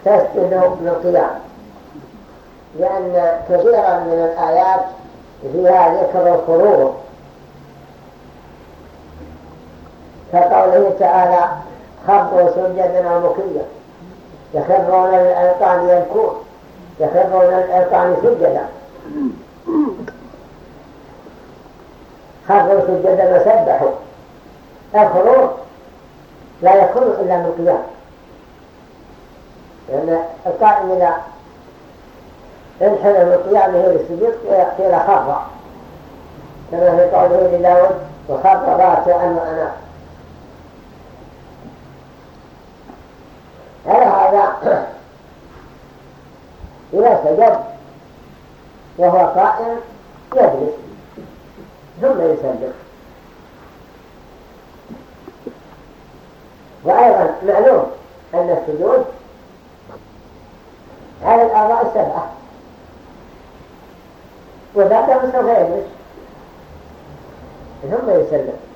تسجد للقيام. لأن كثيرا من الآيات فيها ذكر الخروج كقوله تعالى خروا سجدا ومكيا يخرون للأيقان يبكون يخرون للأيقان سجدا خروا سجدا وسبحوا الخروج لا يكون إلا من قيام لأن القائم إذا انحنى من قيامه للسجود قيل خر كما في قوله لداود وخر راكعا وأنا على هذا إذا سجد وهو قائم يجلس. ثم يسلم وأيضا معلوم أن السجود على الأعضاء السبعة. وبعدها سوف يجلس. ثم يسلم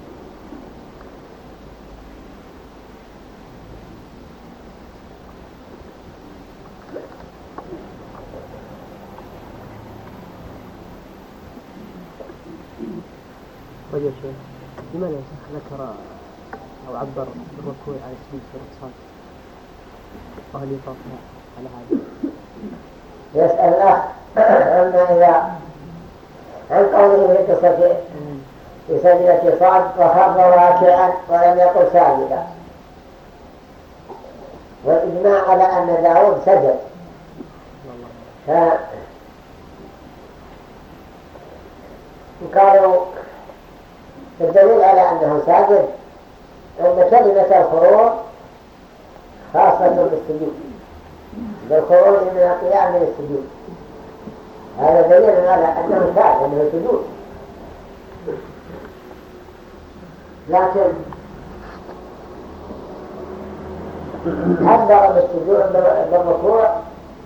طيب شيخ لماذا يا شيخ ذكر أو عبر بالركوع على السجود في الرقصات وهل يطاف على هذا؟ يسأل الأخ عما إذا عن قوله في قصة في سجدة صعد وخر راكعا ولم يقل ساجدا. والإجماع على أن داود سجد. قالوا الدليل على أنه ساجد أن كلمة الخروج خاصة بالسجود. بالخروج من القيام من السجود. هذا دليل على أنه ساجد أنه سجود. لكن حذر بالسجود بالركوع؟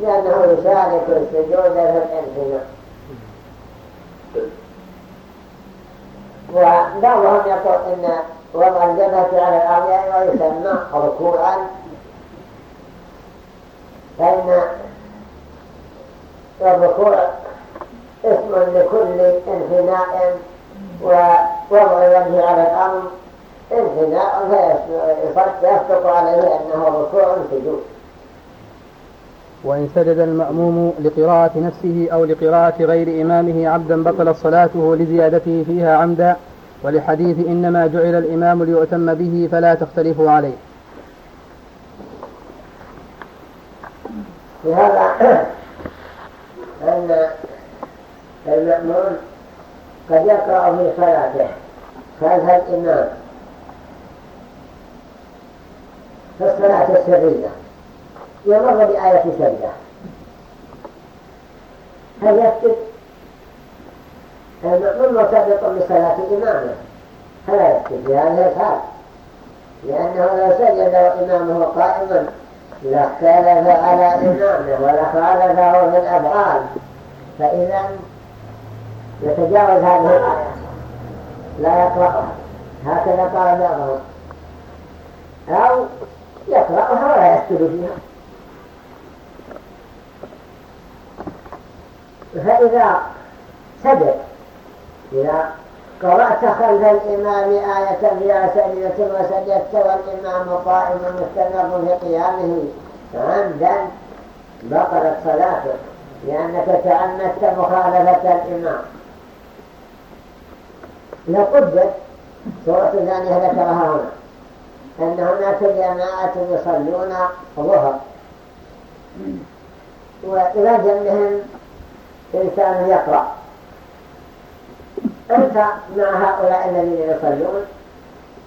لأنه يشارك السجود في الانحناء وبعضهم يقول إن وضع الجبهة على الأرض ويسمى ركوعا فإن الركوع اسم لكل انحناء ووضع الوجه على الأرض انحناء فيصدق عليه أنه ركوع سجود. وإن سجد المأموم لقراءة نفسه أو لقراءة غير إمامه عبدا بطلت صلاته لزيادته فيها عمدا ولحديث إنما جعل الإمام ليؤتم به فلا تختلفوا عليه. لهذا أن المأمون قد يقرأ في صلاته خلف الإمام في الصلاة السرية. يمر بآية سجدة هل يكتب؟ المأمون مرتبط بصلاة إمامه فلا يكتب؟ في هذه الحال لأنه لو سجد وإمامه قائما لاختلف على إمامه ولا خالفه في الأفعال فإذا يتجاوز هذه الآية. لا يقرأها. هكذا قال بعضهم أو يقرأها ولا يكتب فيها. فإذا سجد إذا قرأت خلف الإمام آية فيها سجدة وسجدت والإمام قائم مستمر في قيامه عمدا بطلت صلاته لأنك تعنت مخالفة الإمام. لو سورة ثانية ذكرها هنا أن هناك جماعة يصلون ظهر وإلى جنبهم إنسان يقرأ. أنت مع هؤلاء الذين يصلون.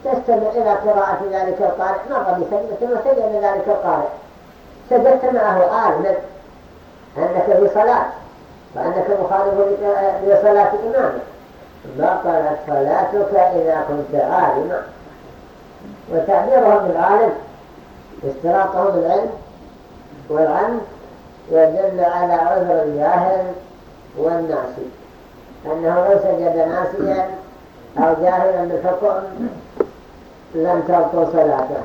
تستمع إلى قراءة ذلك القارئ. مر بسجدة وسجد ذلك القارئ. سجدت معه عالما أنك في صلاة. وأنك مخالف لصلاة إمامك. بطلت صلاتك إذا كنت عالما. وتعبيرهم بالعالم. اشتراطهم بالعلم. والعلم يدل على عذر الجاهل. والناسي أنه لو سجد ناسيا أو جاهلا بالحكم لم تبطل صلاته.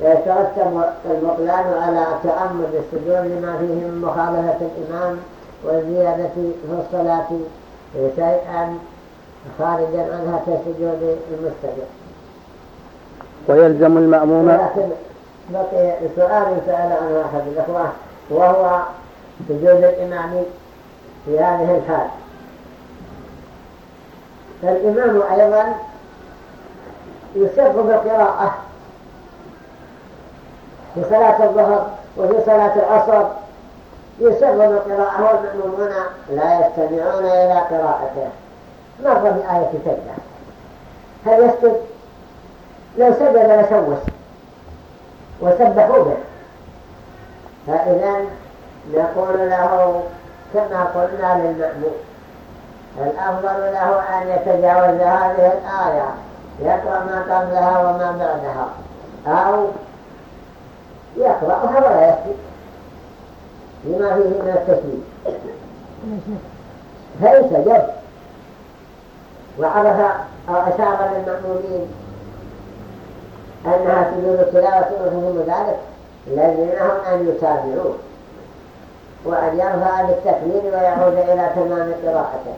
يترتب المقلان على تأمل السجود لما فيه من مخالفة الإمام والزيادة في الصلاة شيئا خارجا عنها كسجود المستجد. ويلزم المأموم ولكن بقي سؤال سأل عنه أحد الأخوة وهو سجود الإمام في هذه الحال فالإمام أيضا يسر بالقراءة في صلاة الظهر وفي صلاة العصر. يسر القراءة والمأمومون لا يستمعون إلى قراءته. مر بآية سجدة هل يسجد؟ لو سجد لشوش وسبحوا به. فإذا نقول له كما قلنا للمأموم الأفضل له أن يتجاوز هذه الآية يقرأ ما قبلها وما بعدها أو يقرأها ولا يسجد لما فيه من التسليم فإن سجد وعرف أو أشار للمأمومين أنها سجود تلاوة وفهم ذلك لازمهم أن يتابعوه وأن يرفع بالتكبير ويعود إلى تمام قراءته.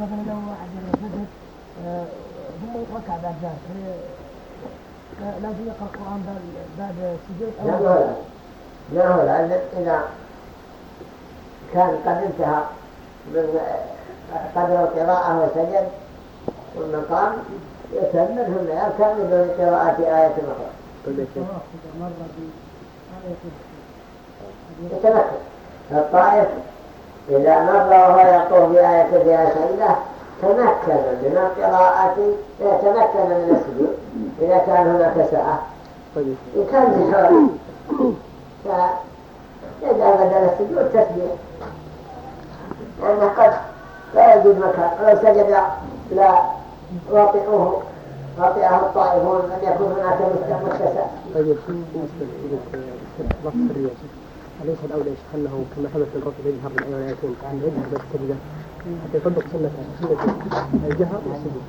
مثلا لو واحد سجد ثم ركع بعد ذلك لازم يقرأ القرآن بعد السجود لا هو لا. لا هو لأن إذا كان قد انتهى من قدر القراءة وسجد ثم قام يكمل ثم يركب بدون قراءة آية أخرى. يتمكن الطائف إذا مر وهو يقوم بآية فيها سيدة تمكن من القراءة يتمكن من السجود إذا كان هناك ساعة. يكمل فيجعل بدل السجود تسبيح لأنه قد لا يجد مكان ولو سجد لا وطئوه وطئه الطائفون لم يكن هناك متسع أليس الأولى أنه كما حدث الرسول يجهر أي آيتين كان يجهر بالسجدة حتى يطبق سنة سنة الجهر والسجود.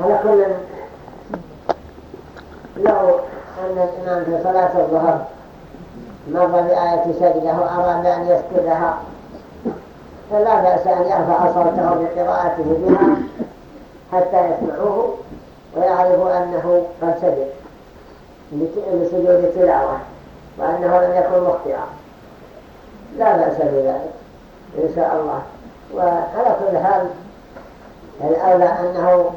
على كل لو أن الإمام في صلاة الظهر مر بآية سجده وأراد أن يسجدها. فلا بأس أن يرفع صوته بقراءته بها حتى يسمعوه ويعرفوا أنه قد سجد. لسجود التلاوة وأنه لم يكن مخطئا. لا بأس بذلك إن شاء الله. وعلى كل حال الأولى أنه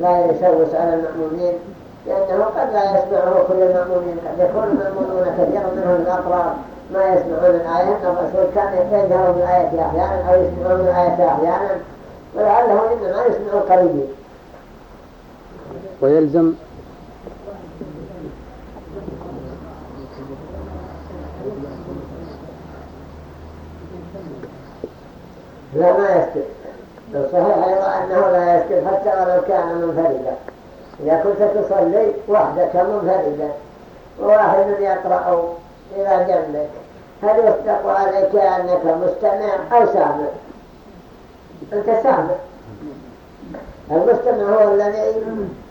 لا يشوش على المأمومين لأنه قد لا يسمعه كل المأمومين. قد يكون المأمومون كثير منهم الأقرار ما يسمعون الآية. الرسول كان يجهر بالآية أحيانا أو يسمعون الآية أحيانا ولعله إنما يسمع قريبين. ويلزم لا ما يسكت. الصحيح أيضا أنه لا يسكت حتى ولو كان منفردا. إذا كنت تصلي وحدك منفردا وواحد يقرأ إلى جنبك. هل يصدق عليك أنك مستمع أو سامع أنت سامع المستمع هو الذي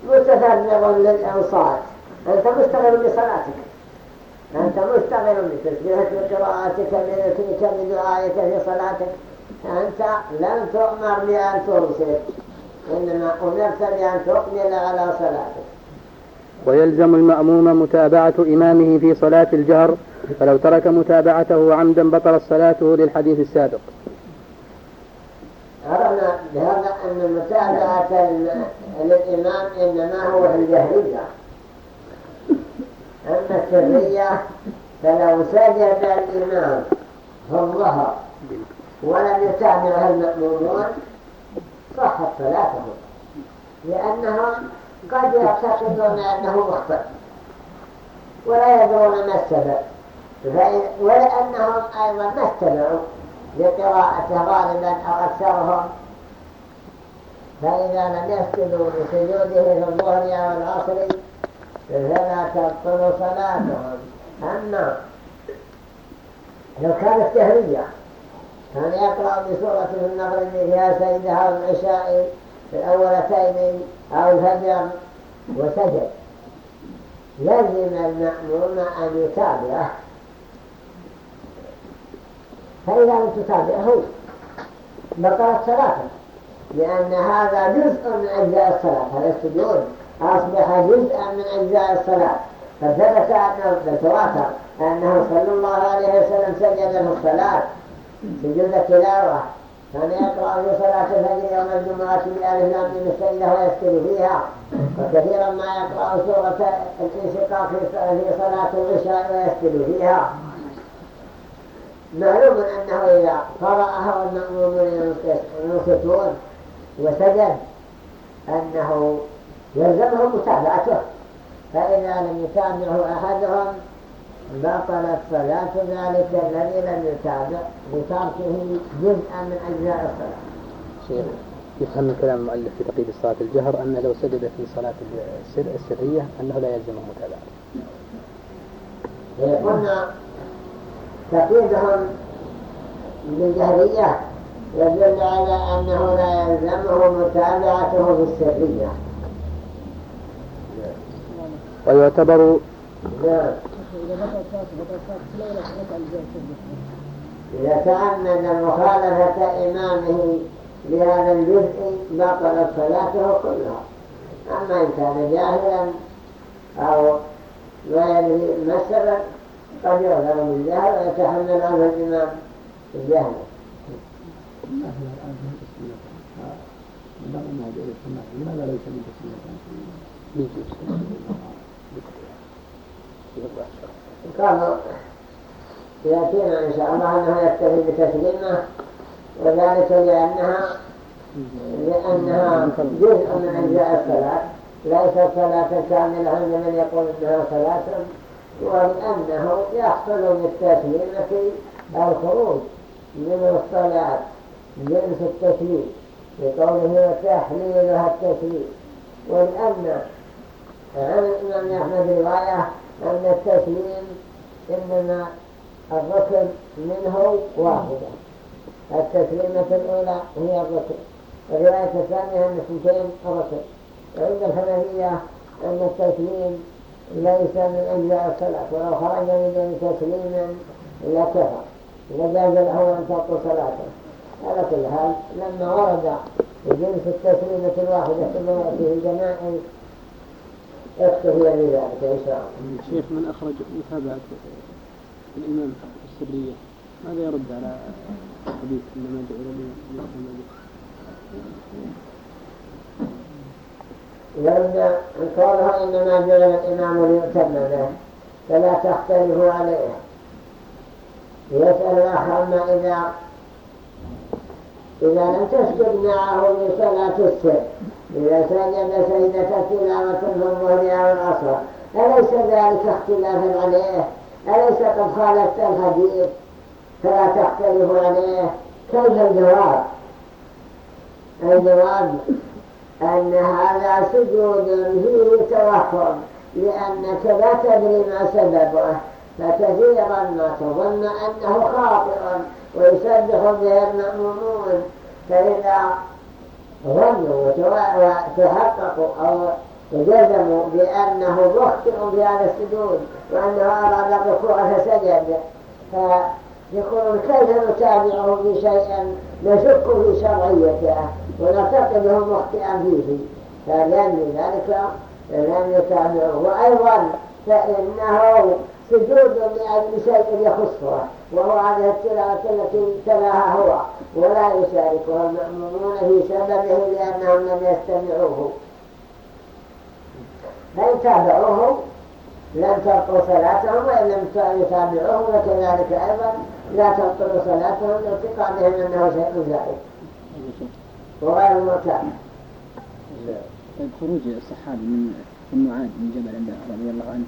متفرغ للأنصات أنت مستغل بصلاتك أنت مستغل بتسبيحك بقراءتك بذكرك بدعائك في صلاتك. أنت لم تؤمر بأن ترسل إنما أمرت بأن تقبل على صلاتك. ويلزم المأموم متابعة إمامه في صلاة الجهر فلو ترك متابعته عمدا بطل صلاته للحديث السابق. عرفنا بهذا أن المتابعة للإمام إنما هو في الجهرية. أما السرية فلو سجد الإمام في الظهر ولم يتابعه المأمومون صحت صلاتهم لأنهم قد يعتقدون أنه مخطئ. ولا يدرون ما السبب. ولأنهم أيضا ما استمعوا لقراءته غالبا أو أكثرهم. فإذا لم يسجدوا لسجوده في الظهر أو العصر فلا تبطل صلاتهم. أما لو كانت جهرية كان يقرأ بسورة النظر فيها سيدها والعشاء في الأولتين أو الفجر وسجد لازم المأموم أن يتابعه فإذا لم تتابعه بطلت صلاته لأن هذا جزء من أجزاء الصلاة هذا السجود أصبح جزءا من أجزاء الصلاة فثبت أنه تواتر أنه صلى الله عليه وسلم سجد في الصلاة. سجود التلاوة. كان يقرأ في صلاة الفجر يوم الجمعة بألف لام مستقلة ويسكن فيها. وكثيرا ما يقرأ سورة الانشقاق في صلاة العشاء ويسكن فيها. معلوم أنه إذا قرأها والمأمومون ينصتون وسجد أنه يلزمهم متابعته. فإذا لم يتابعه أحدهم بطلت صلاة ذلك الذي لم يتابع بتركه جزءا من أجزاء الصلاة. شيخ يفهم من كلام المؤلف في تقييد الصلاة الجهر أنه لو سجد في صلاة السر السرية أنه لا يلزمه متابعة. قلنا تقييدهم بالجهرية يدل على أنه لا يلزمه متابعته في السرية ويعتبر إذا تعمد مخالفة إمامه لهذا الجزء بطلت صلاته كلها أما إن كان جاهلا أو لا يدري ما السبب قد يغفر بالجهل ويتحمل عنه الإمام الجهل لماذا ليس من تسليمة؟ قالوا يأتينا إن شاء الله أنه يكتفي بتسليمه وذلك لأنها لأنها جزء من أجزاء الصلاة ليست صلاة كاملة عند من يقول إنها صلاة ولأنه يحصل بالتسليمة الخروج من الصلاة جنس التسليم لقوله وتحليلها التسليم ولأن عن الإمام أحمد رواية أن التسليم إنما الركن منه واحدة. التسليمة الأولى هي الركن. الرواية الثانية أن اثنتين ركن. وعند الحنفية أن التسليم ليس من أجزاء الصلاة. ولو خرج من دون تسليم لكفر لجاز له أن تبطل صلاته. على كل حال لما ورد جنس التسليمة الواحدة ثم يأتيه الجماعي اكتفي بذلك إن شاء الله. شيخ من أخرج متابعة الإمام السرية ماذا يرد على حديث إنما جعل لي يرد قولها إنما جعل الإمام ليؤتم به فلا تختلفوا عليه يسأل أما إذا إذا لم تسجد معه لصلاة السر سجد سيدة تلاوة أو العصر. أليس ذلك اختلافا عليه؟ أليس قد خالفت الحديث؟ فلا تختلف عليه. كيف الجواب؟ الجواب أن هذا سجود فيه توهم لأنك لا تدري ما سببه. فكثيرا ما تظن أنه خاطئ ويسبح به المأمومون فإذا ظنوا وتحققوا أو جزموا بأنه مخطئ في هذا السجود وأنه أراد الركوع فسجد. فيقولون كيف نتابعه في شيء نشك في شرعيته ونعتقده مخطئا فيه. فلأن ذلك لم يتابعه. وأيضا فإنه سجود لأجل شيء يخصه وهو هذه التلاوة التي تلاها هو ولا يشاركها المأمومون في سببه لأنهم لم يستمعوه. فإن تابعوه لم تبطل صلاتهم وإن لم يتابعوه وكذلك أيضا لا تبطل صلاتهم لاعتقادهم أنه شيء زائد وغير المعتاد. طيب خروج الصحابي من من معاذ بن جبل رضي الله عنه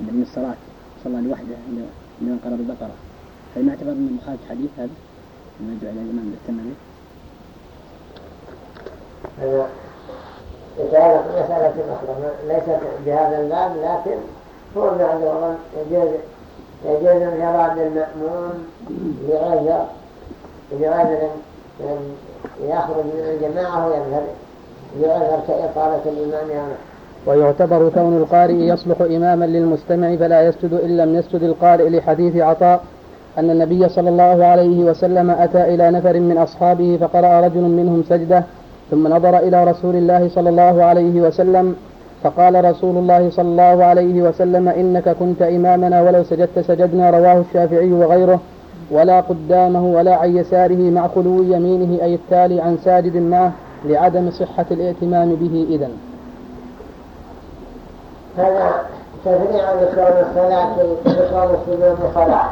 من الصلاة. صلى لوحده عندما قرأ هل نعتبر من مخالف حديث هذا؟ ما جعل الإمام التنبي؟ هذا يتعلق مسألة أخرى ليست بهذا الباب لكن هو معذور يجوز يجوز انفراد المأمون لعذر لعذر يخرج من الجماعة وينفرد لعذر كإطالة الإمام يعني ويعتبر كون القارئ يصلح إماما للمستمع فلا يسجد إن لم يسجد القارئ لحديث عطاء أن النبي صلى الله عليه وسلم أتى إلى نفر من أصحابه فقرأ رجل منهم سجدة ثم نظر إلى رسول الله صلى الله عليه وسلم فقال رسول الله صلى الله عليه وسلم إنك كنت إمامنا ولو سجدت سجدنا رواه الشافعي وغيره ولا قدامه ولا عن يساره مع خلو يمينه أي التالي عن ساجد معه لعدم صحة الائتمام به إذن. هذا تفريع لكون الصلاة لكون السجود صلاة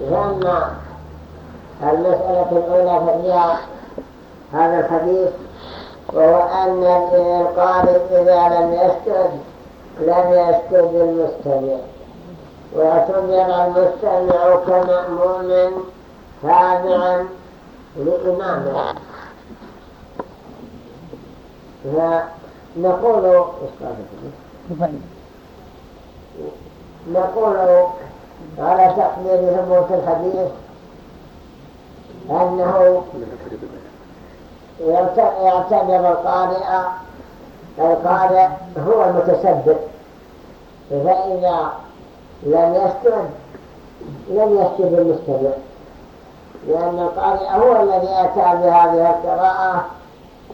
لأن المسألة الأولى فهي هذا الحديث وهو أن القارئ إذا لم يسجد لم يسجد المستمع. واعتبر المستمع كمأمون تابعا لإمامه. فنقول نقول على تقدير ثبوت الحديث أنه يعتبر القارئ القارئ هو المتسبب فإذا لم يسكن لم يسكن المستمع لأن القارئ هو الذي أتى بهذه القراءة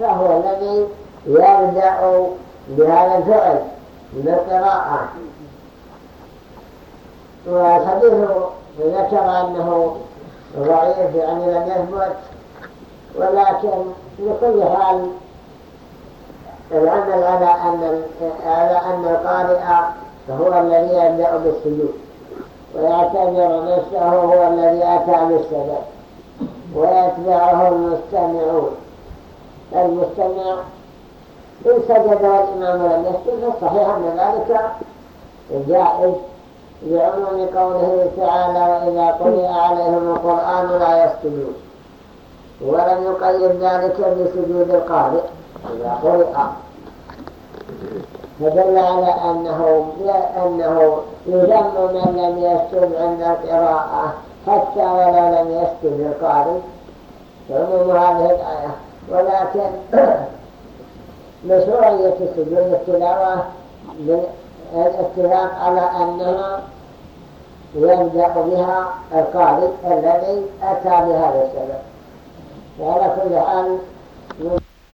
فهو الذي يبدأ بهذا الفعل بالقراءة. والحديث ذكر أنه ضعيف يعني لم يثبت ولكن لكل حال العمل على أن على أن القارئ هو الذي يبدأ بالسجود ويعتبر نفسه هو الذي أتى بالسجد ويتبعه المستمعون. المستمع إن سجد والإمام لم يسجد فالصحيح أن ذلك جائز لعموم قوله تعالى وإذا قرئ عليهم القرآن لا يسجدون ولم يقيد ذلك بسجود القارئ إذا قرئ فدل على أنه, أنه يذم من لم يسجد عند القراءة حتى ولو لم يسجد القارئ عموم هذه الآية ولكن مشروعية سجود التلاوة الاتفاق على أنها يبدأ بها القارئ الذي أتى بهذا السبب. وعلى كل حال